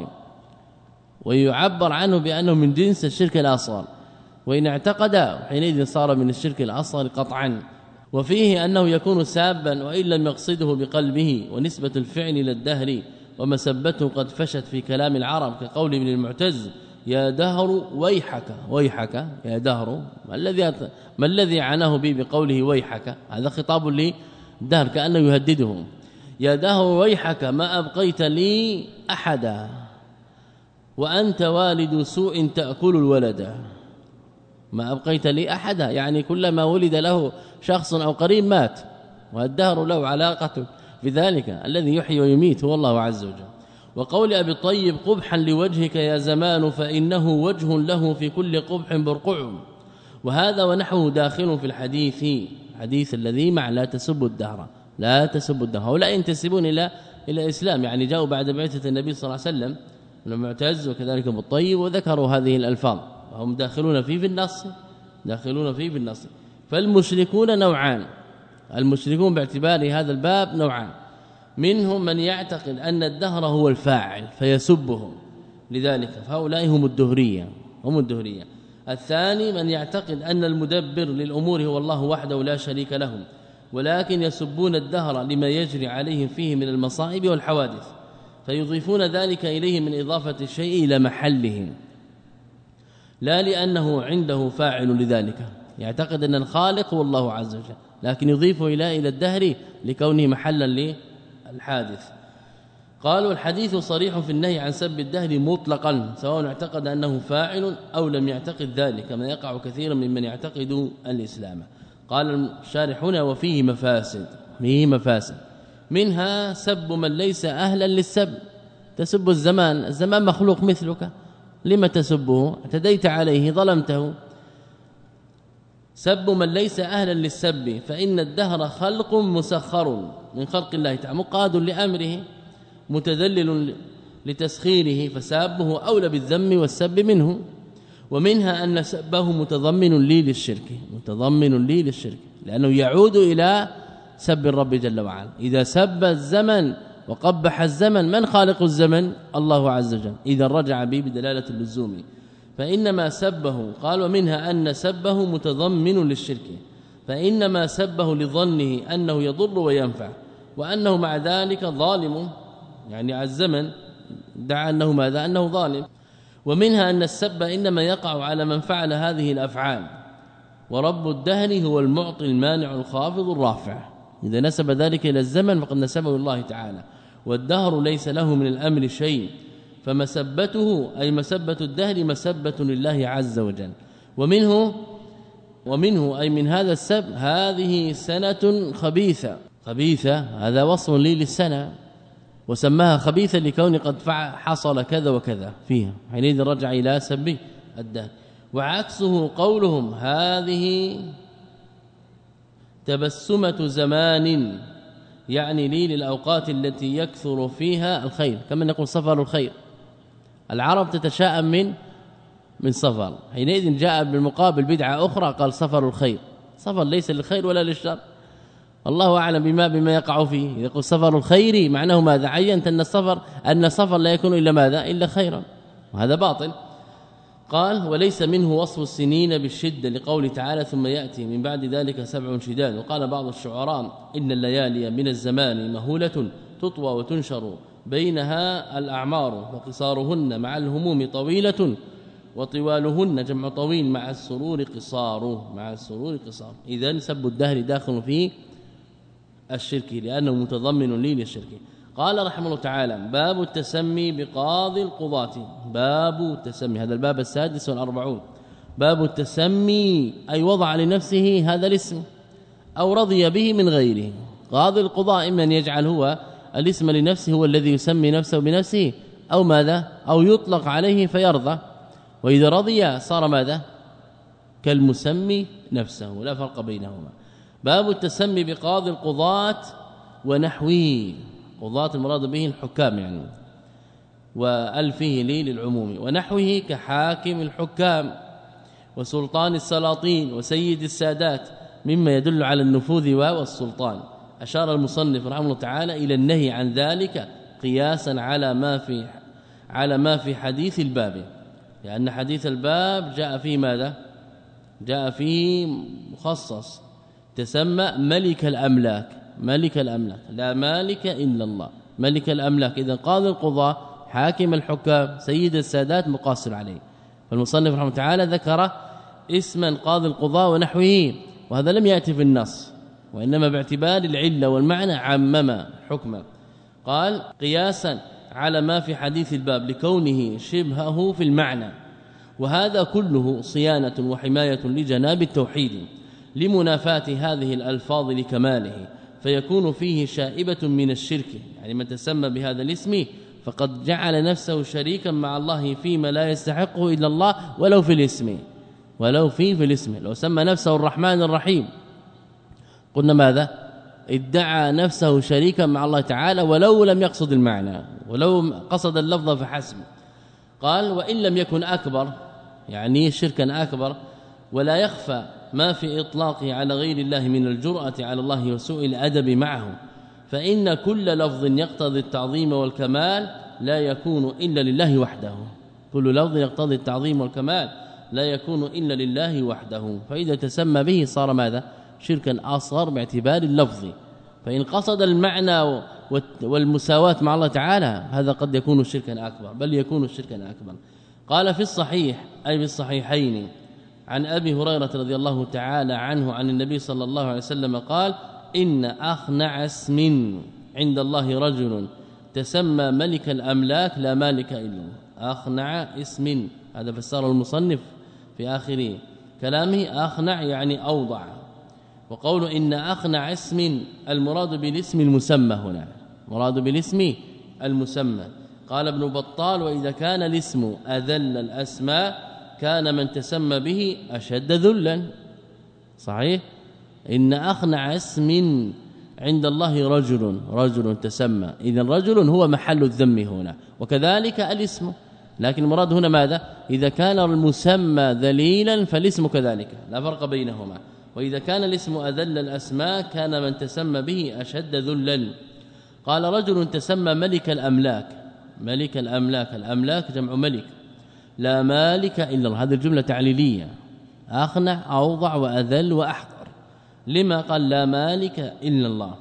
ويعبر عنه بأنه من جنس الشرك الأصغر. وإن اعتقد حينئذ صار من الشرك الأصغر قطعا. وفيه أنه يكون سابا وإن لم يقصده بقلبه ونسبة الفعل إلى الدهر ومسبته قد فشت في كلام العرب كقول ابن المعتز يا دهر ويحك. ويحك يا دهر. ما الذي ما الذي عناه به بقوله ويحك هذا خطاب للدهر كأنه يهدده. يا دهر ويحك ما أبقيت لي أحدا وأنت والد سوء تأكل الولد. ما أبقيت لي أحدا. يعني كلما ولد له شخص أو قريب مات والدهر له علاقة بذلك الذي يحيي ويميت هو الله عز وجل. وقول أبي الطيب قبحا لوجهك يا زمان فإنه وجه له في كل قبح برقع. وهذا ونحوه داخل في الحديث حديث الذي مع لا تسب الدهر. لا تسب الدهر. هؤلاء ينتسبون إلى إلى الاسلام يعني جاءوا بعد بعثة النبي صلى الله عليه وسلم المعتز وكذلك أبو الطيب وذكروا هذه الألفاظ. وهم داخلون فيه بالنص داخلون فيه بالنص. فالمشركون نوعان المشركون باعتبار هذا الباب نوعان. منهم من يعتقد أن الدهر هو الفاعل فيسبهم. لذلك فهؤلاء هم الدهرية هم الدهرية. الثاني من يعتقد أن المدبر للأمور هو الله وحده لا شريك له ولكن يسبون الدهر لما يجري عليهم فيه من المصائب والحوادث فيضيفون ذلك إليه من إضافة الشيء إلى محله لا لأنه عنده فاعل لذلك. يعتقد أن الخالق هو الله عز وجل لكن يضيف إلى إلى الدهر لكونه محلا للحادث. قالوا الحديث صريح في النهي عن سب الدهر مطلقا سواء اعتقد أنه فاعل أو لم يعتقد ذلك كما يقع كثيرا ممن يعتقد الإسلام. قال الشارح هنا وفيه مفاسد فيه مفاسد. منها سب من ليس أهلا للسب. تسب الزمان الزمان مخلوق مثلك. لما تسبه؟ اعتديت عليه ظلمته. سب من ليس أهلا للسب فإن الدهر خلق مسخر من خلق الله تعالى مقاد لأمره متذلل لتسخيره فسابه أولى بالذم والسب منه. ومنها أن سبه متضمن لي للشرك متضمن لي للشرك لأنه يعود إلى سب الرب جل وعلا. إذا سب الزمن وقبح الزمن من خالق الزمن؟ الله عز وجل. إذا رجع به بدلالة اللزوم فإنما سبه قال ومنها أن سبه متضمن للشرك. فإنما سبه لظنه أنه يضر وينفع. وأنه مع ذلك ظالم. يعني على الزمن دعا أنه ماذا؟ أنه ظالم. ومنها أن السب إنما يقع على من فعل هذه الأفعال. ورب الدهر هو المعطي المانع الخافض الرافع. إذا نسب ذلك إلى الزمن فقد نسبه الله تعالى. والدهر ليس له من الأمر شيء فمسبته أي مسبة الدهر مسبة لله عز وجل. ومنه ومنه أي من هذا السب هذه سنة خبيثة. خبيثة هذا وصف لي للسنة. وسماها خبيثة لكون قد حصل كذا وكذا فيها. حينئذ رجع إلى سب الدهر. وعكسه قولهم هذه تبسمة زمان. يعني لي للأوقات التي يكثر فيها الخير. كما نقول سفر الخير. العرب تتشائم من من سفر. حينئذ جاء بالمقابل بدعة أخرى قال سفر الخير. سفر ليس للخير ولا للشر. الله أعلم بما بما يقع فيه. يقول سفر الخير معناه ماذا؟ عينت أن السفر أن السفر لا يكون إلا ماذا؟ إلا خيرا. وهذا باطل. قال وليس منه وصف السنين بالشدة لقول تعالى ثم يأتي. من بعد ذلك سبع شداد. وقال بعض الشعراء إن الليالي من الزمان مهولة تطوى وتنشر بينها الأعمار وقصارهن مع الهموم طويلة وطوالهن جمع طويل مع السرور قصار. مع السرور قصار. اذا سب الدهر داخل في الشرك لأنه متضمن لي للشرك. قال رحمه الله تعالى باب التسمي بقاضي القضاة. باب التسمي هذا الباب السادس والأربعون. باب التسمي أي وضع لنفسه هذا الاسم أو رضي به من غيره. قاضي القضاء إما أن يجعل هو الاسم لنفسه هو الذي يسمي نفسه بنفسه أو ماذا؟ أو يطلق عليه فيرضى. وإذا رضي صار ماذا؟ كالمسمي نفسه لا فرق بينهما. باب التسمي بقاضي القضاة ونحوه. قضاة المراد به الحكام يعني. والفه لي للعموم. ونحوه كحاكم الحكام وسلطان السلاطين وسيد السادات مما يدل على النفوذ والسلطان. أشار المصنف رحمه الله تعالى إلى النهي عن ذلك قياسا على ما في على ما في حديث الباب. لأن حديث الباب جاء فيه ماذا؟ جاء فيه مخصص. تسمى ملك الأملاك. ملك الأملاك. لا مالك إلا الله. ملك الأملاك. إذا قاضي القضاء حاكم الحكام سيد السادات مقاصر عليه. فالمصنف رحمه تعالى ذكر اسما قاضي القضاء ونحوه وهذا لم يأتي في النص وإنما باعتبار العلة والمعنى عمم حكما قال قياسا على ما في حديث الباب لكونه شبهه في المعنى. وهذا كله صيانة وحماية لجناب التوحيد لمنافاة هذه الألفاظ لكماله. فيكون فيه شائبة من الشرك. يعني من تسمى بهذا الاسم فقد جعل نفسه شريكا مع الله فيما لا يستحقه إلا الله ولو في الاسم. ولو في في الاسم. لو سمى نفسه الرحمن الرحيم. قلنا ماذا؟ ادعى نفسه شريكا مع الله تعالى ولو لم يقصد المعنى ولو قصد اللفظ فحسب. قال وإن لم يكن أكبر يعني شركا أكبر ولا يخفى ما في اطلاقه على غير الله من الجرأة على الله وسوء الأدب معه فإن كل لفظ يقتضي التعظيم والكمال لا يكون إلا لله وحده. كل لفظ يقتضي التعظيم والكمال لا يكون إلا لله وحده. فإذا تسمى به صار ماذا؟ شركا أصغر باعتبار اللفظ. فإن قصد المعنى والمساواة مع الله تعالى هذا قد يكون شركا أكبر بل يكون شركا أكبر. قال في الصحيح أي في الصحيحين عن أبي هريرة رضي الله تعالى عنه عن النبي صلى الله عليه وسلم قال إن أخنع اسم عند الله رجل تسمى ملك الأملاك لا مالك إلا أخنع اسم. هذا فسره المصنف في آخر كلامه. أخنع يعني أوضع. وقول إن أخنع اسم المراد بالاسم المسمى هنا. مراد بالاسم المسمى. قال ابن بطال وإذا كان الاسم أذل الأسماء كان من تسمى به أشد ذلا. صحيح؟ إن اخنع اسم عند الله رجل رجل تسمى. اذا رجل هو محل الذم هنا وكذلك الاسم. لكن المراد هنا ماذا؟ إذا كان المسمى ذليلا فالاسم كذلك لا فرق بينهما. وإذا كان الاسم أذل الأسماء كان من تسمى به أشد ذلا. قال رجل تسمى ملك الأملاك. ملك الأملاك الأملاك جمع ملك. لا مالك إلا الله. هذه الجملة تعليلية. اخنع أوضع وأذل وأحقر. لما قال لا مالك إلا الله؟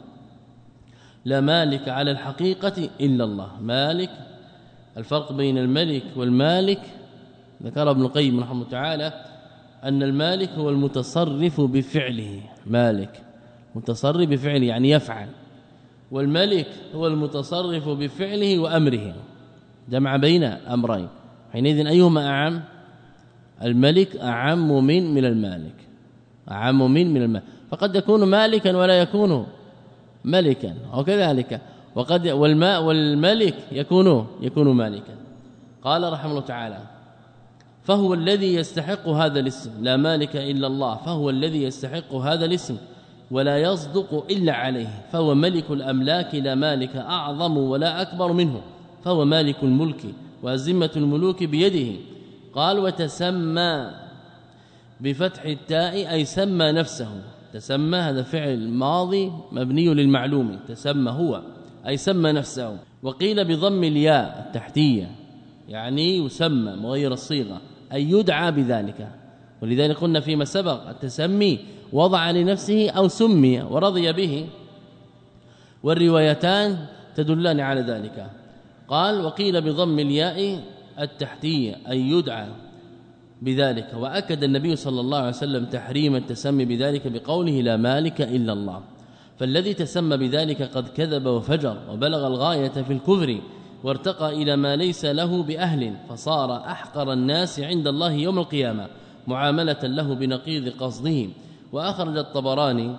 لا مالك على الحقيقة إلا الله. مالك الفرق بين الملك والمالك. ذكر ابن القيم رحمه الله تعالى أن المالك هو المتصرف بفعله. مالك متصرف بفعله يعني يفعل. والملك هو المتصرف بفعله وأمره. جمع بين أمرين. حينئذ أيهما أعم؟ الملك أعم من من المالك. أعم من من المالك. فقد يكون مالكا ولا يكون ملكا أو كذلك. وقد والماء والملك يكون يكون مالكا. قال رحمه الله تعالى فهو الذي يستحق هذا الاسم. لا مالك إلا الله. فهو الذي يستحق هذا الاسم. ولا يصدق إلا عليه. فهو ملك الأملاك. لا مالك أعظم ولا أكبر منه. فهو مالك الملك. وازمه الملوك بيده. قال وتسمى بفتح التاء أي سمى نفسه. تسمى هذا فعل ماضي مبني للمعلوم. تسمى هو أي سمى نفسه. وقيل بضم الياء التحتية يعني يسمى مغير الصيغة أي يدعى بذلك. ولذلك قلنا فيما سبق التسمي وضع لنفسه أو سمي ورضي به. والروايتان تدلان على ذلك. قال وقيل بضم الياء التحتيه أي يدعى بذلك. وأكد النبي صلى الله عليه وسلم تحريم التسمي بذلك بقوله لا مالك إلا الله. فالذي تسمى بذلك قد كذب وفجر وبلغ الغاية في الكفر وارتقى إلى ما ليس له بأهل فصار أحقر الناس عند الله يوم القيامة معاملة له بنقيض قصده. وأخرج الطبراني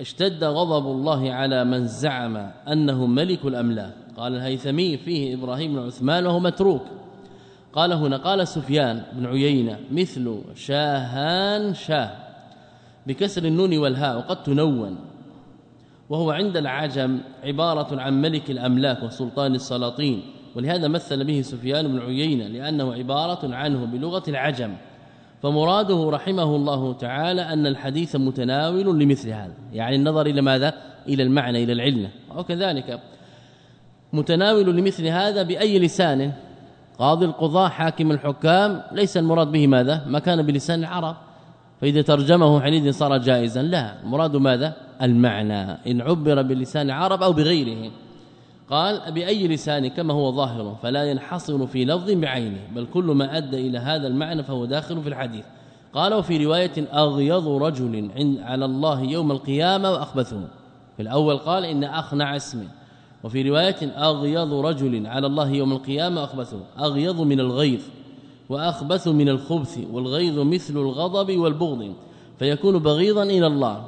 اشتد غضب الله على من زعم أنه ملك الأملاك. قال الهيثمي فيه إبراهيم بن عثمان وهو متروك. قال هنا قال سفيان بن عيينة مثل شاهان شاه بكسر النون والهاء وقد تنون وهو عند العجم عبارة عن ملك الأملاك وسلطان السلاطين ولهذا مثل به سفيان بن عيينة لأنه عبارة عنه بلغة العجم. فمراده رحمه الله تعالى أن الحديث متناول لمثل هذا. يعني النظر إلى ماذا؟ إلى المعنى إلى العلة. وكذلك متناول لمثل هذا بأي لسان؟ قاضي القضاة حاكم الحكام ليس المراد به ماذا؟ ما كان بلسان العرب. فإذا ترجمه حينئذ صار جائزا. لا المراد ماذا؟ المعنى. إن عبر بلسان العرب أو بغيره. قال بأي لسان؟ كما هو ظاهر. فلا ينحصر في لفظ بعينه بل كل ما أدى إلى هذا المعنى فهو داخل في الحديث. قال وفي رواية أغيض رجل على الله يوم القيامة وأخبثه. في الأول قال إن أخنع اسمه وفي رواية اغيض رجل على الله يوم القيامة أخبثه. اغيض من الغيظ وأخبث من الخبث والغيظ مثل الغضب والبغض. فيكون بغيضا إلى الله.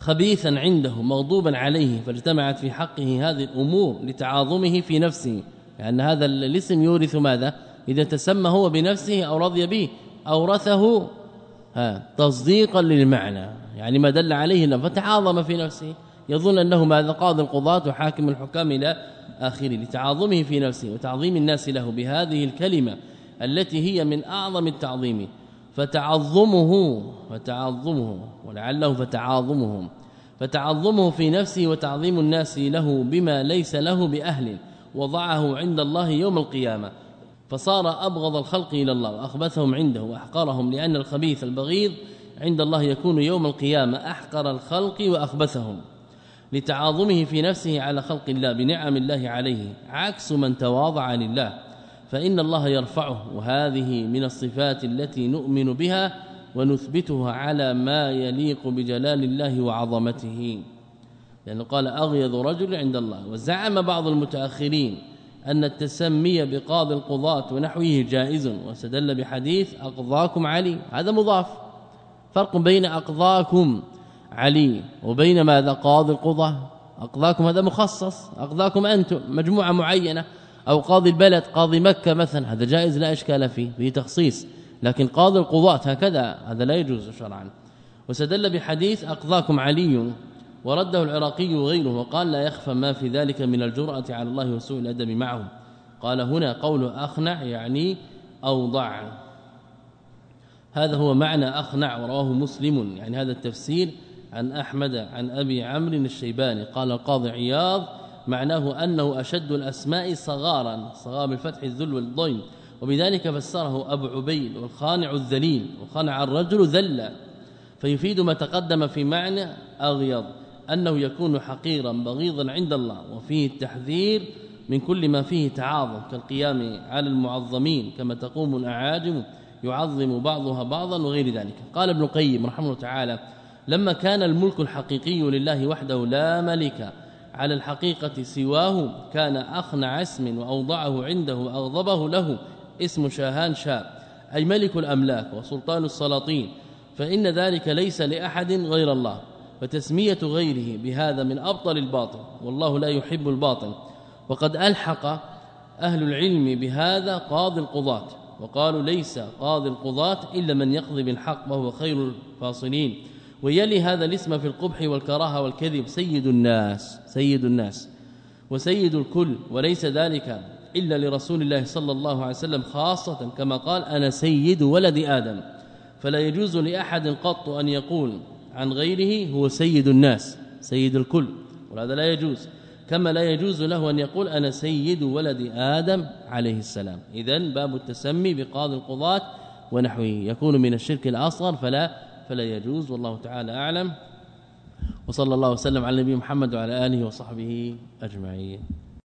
خبيثا عنده مغضوبا عليه. فاجتمعت في حقه هذه الأمور لتعاظمه في نفسه. لأن هذا الاسم يورث ماذا؟ إذا تسمى هو بنفسه أو رضي به أورثه ها تصديقا للمعنى. يعني ما دل عليه فتعاظم في نفسه. يظن أنه ماذا قاضي القضاة وحاكم الحكام إلى آخره لتعاظمه في نفسه وتعظيم الناس له بهذه الكلمة التي هي من أعظم التعظيم. فتعظمه فتعظمه ولعله فتعاظمهم فتعظمه في نفسه وتعظيم الناس له بما ليس له بأهل وضعه عند الله يوم القيامة. فصار أبغض الخلق إلى الله وأخبثهم عنده وأحقرهم لأن الخبيث البغيض عند الله يكون يوم القيامة أحقر الخلق وأخبثهم. لتعاظمه في نفسه على خلق الله بنعم الله عليه عكس من تواضع لله. فإن الله يرفعه وهذه من الصفات التي نؤمن بها ونثبتها على ما يليق بجلال الله وعظمته. لأنه قال أغيض رجل عند الله. وزعم بعض المتأخرين أن التسمي بقاضي القضاة ونحوه جائز واستدل بحديث أقضاكم علي. هذا مضاف. فرق بين أقضاكم علي وبين ماذا قاضي القضاة أقضاكم هذا مخصص أقضاكم أنتم مجموعة معينة أو قاضي البلد قاضي مكة مثلا هذا جائز لا إشكال فيه به تخصيص. لكن قاضي القضاة هكذا هذا لا يجوز شرعا. وسدل بحديث أقضاكم علي ورده العراقي وغيره وقال لا يخفى ما في ذلك من الجرأة على الله وسوء الأدب معه قال هنا قول أخنع يعني أوضع. هذا هو معنى أخنع ورواه مسلم. يعني هذا التفسير عن أحمد عن أبي عمرو الشيباني قال القاضي عياض معناه أنه أشد الأسماء صغارا صغار بالفتح الذل والضيم وبذلك فسره أبو عبيد والخانع الذليل وخانع الرجل ذل. فيفيد ما تقدم في معنى أغيض أنه يكون حقيرا بغيضا عند الله وفيه التحذير من كل ما فيه تعاظم كالقيام على المعظمين كما تقوم الأعاجم يعظم بعضها بعضا وغير ذلك. قال ابن القيم رحمه الله تعالى لما كان الملك الحقيقي لله وحده لا ملك على الحقيقة سواه كان أخنع اسم وأوضعه عنده وأغضبه له اسم شاهان شاء أي ملك الأملاك وسلطان السلاطين فإن ذلك ليس لأحد غير الله وتسمية غيره بهذا من أبطل الباطل والله لا يحب الباطل. وقد ألحق أهل العلم بهذا قاضي القضاة وقالوا ليس قاضي القضاة إلا من يقضي بالحق وهو خير الفاصلين. ويلي هذا الاسم في القبح والكراهة والكذب سيد الناس سيد الناس وسيد الكل وليس ذلك إلا لرسول الله صلى الله عليه وسلم خاصة كما قال أنا سيد ولد آدم. فلا يجوز لأحد قط أن يقول عن غيره هو سيد الناس سيد الكل وهذا لا يجوز. كما لا يجوز له أن يقول أنا سيد ولد آدم عليه السلام. اذا باب التسمي بقاضي القضاة ونحوه. يكون من الشرك الأصغر فلا فلا يجوز والله تعالى أعلم. وصلى الله وسلم على النبي محمد وعلى آله وصحبه أجمعين.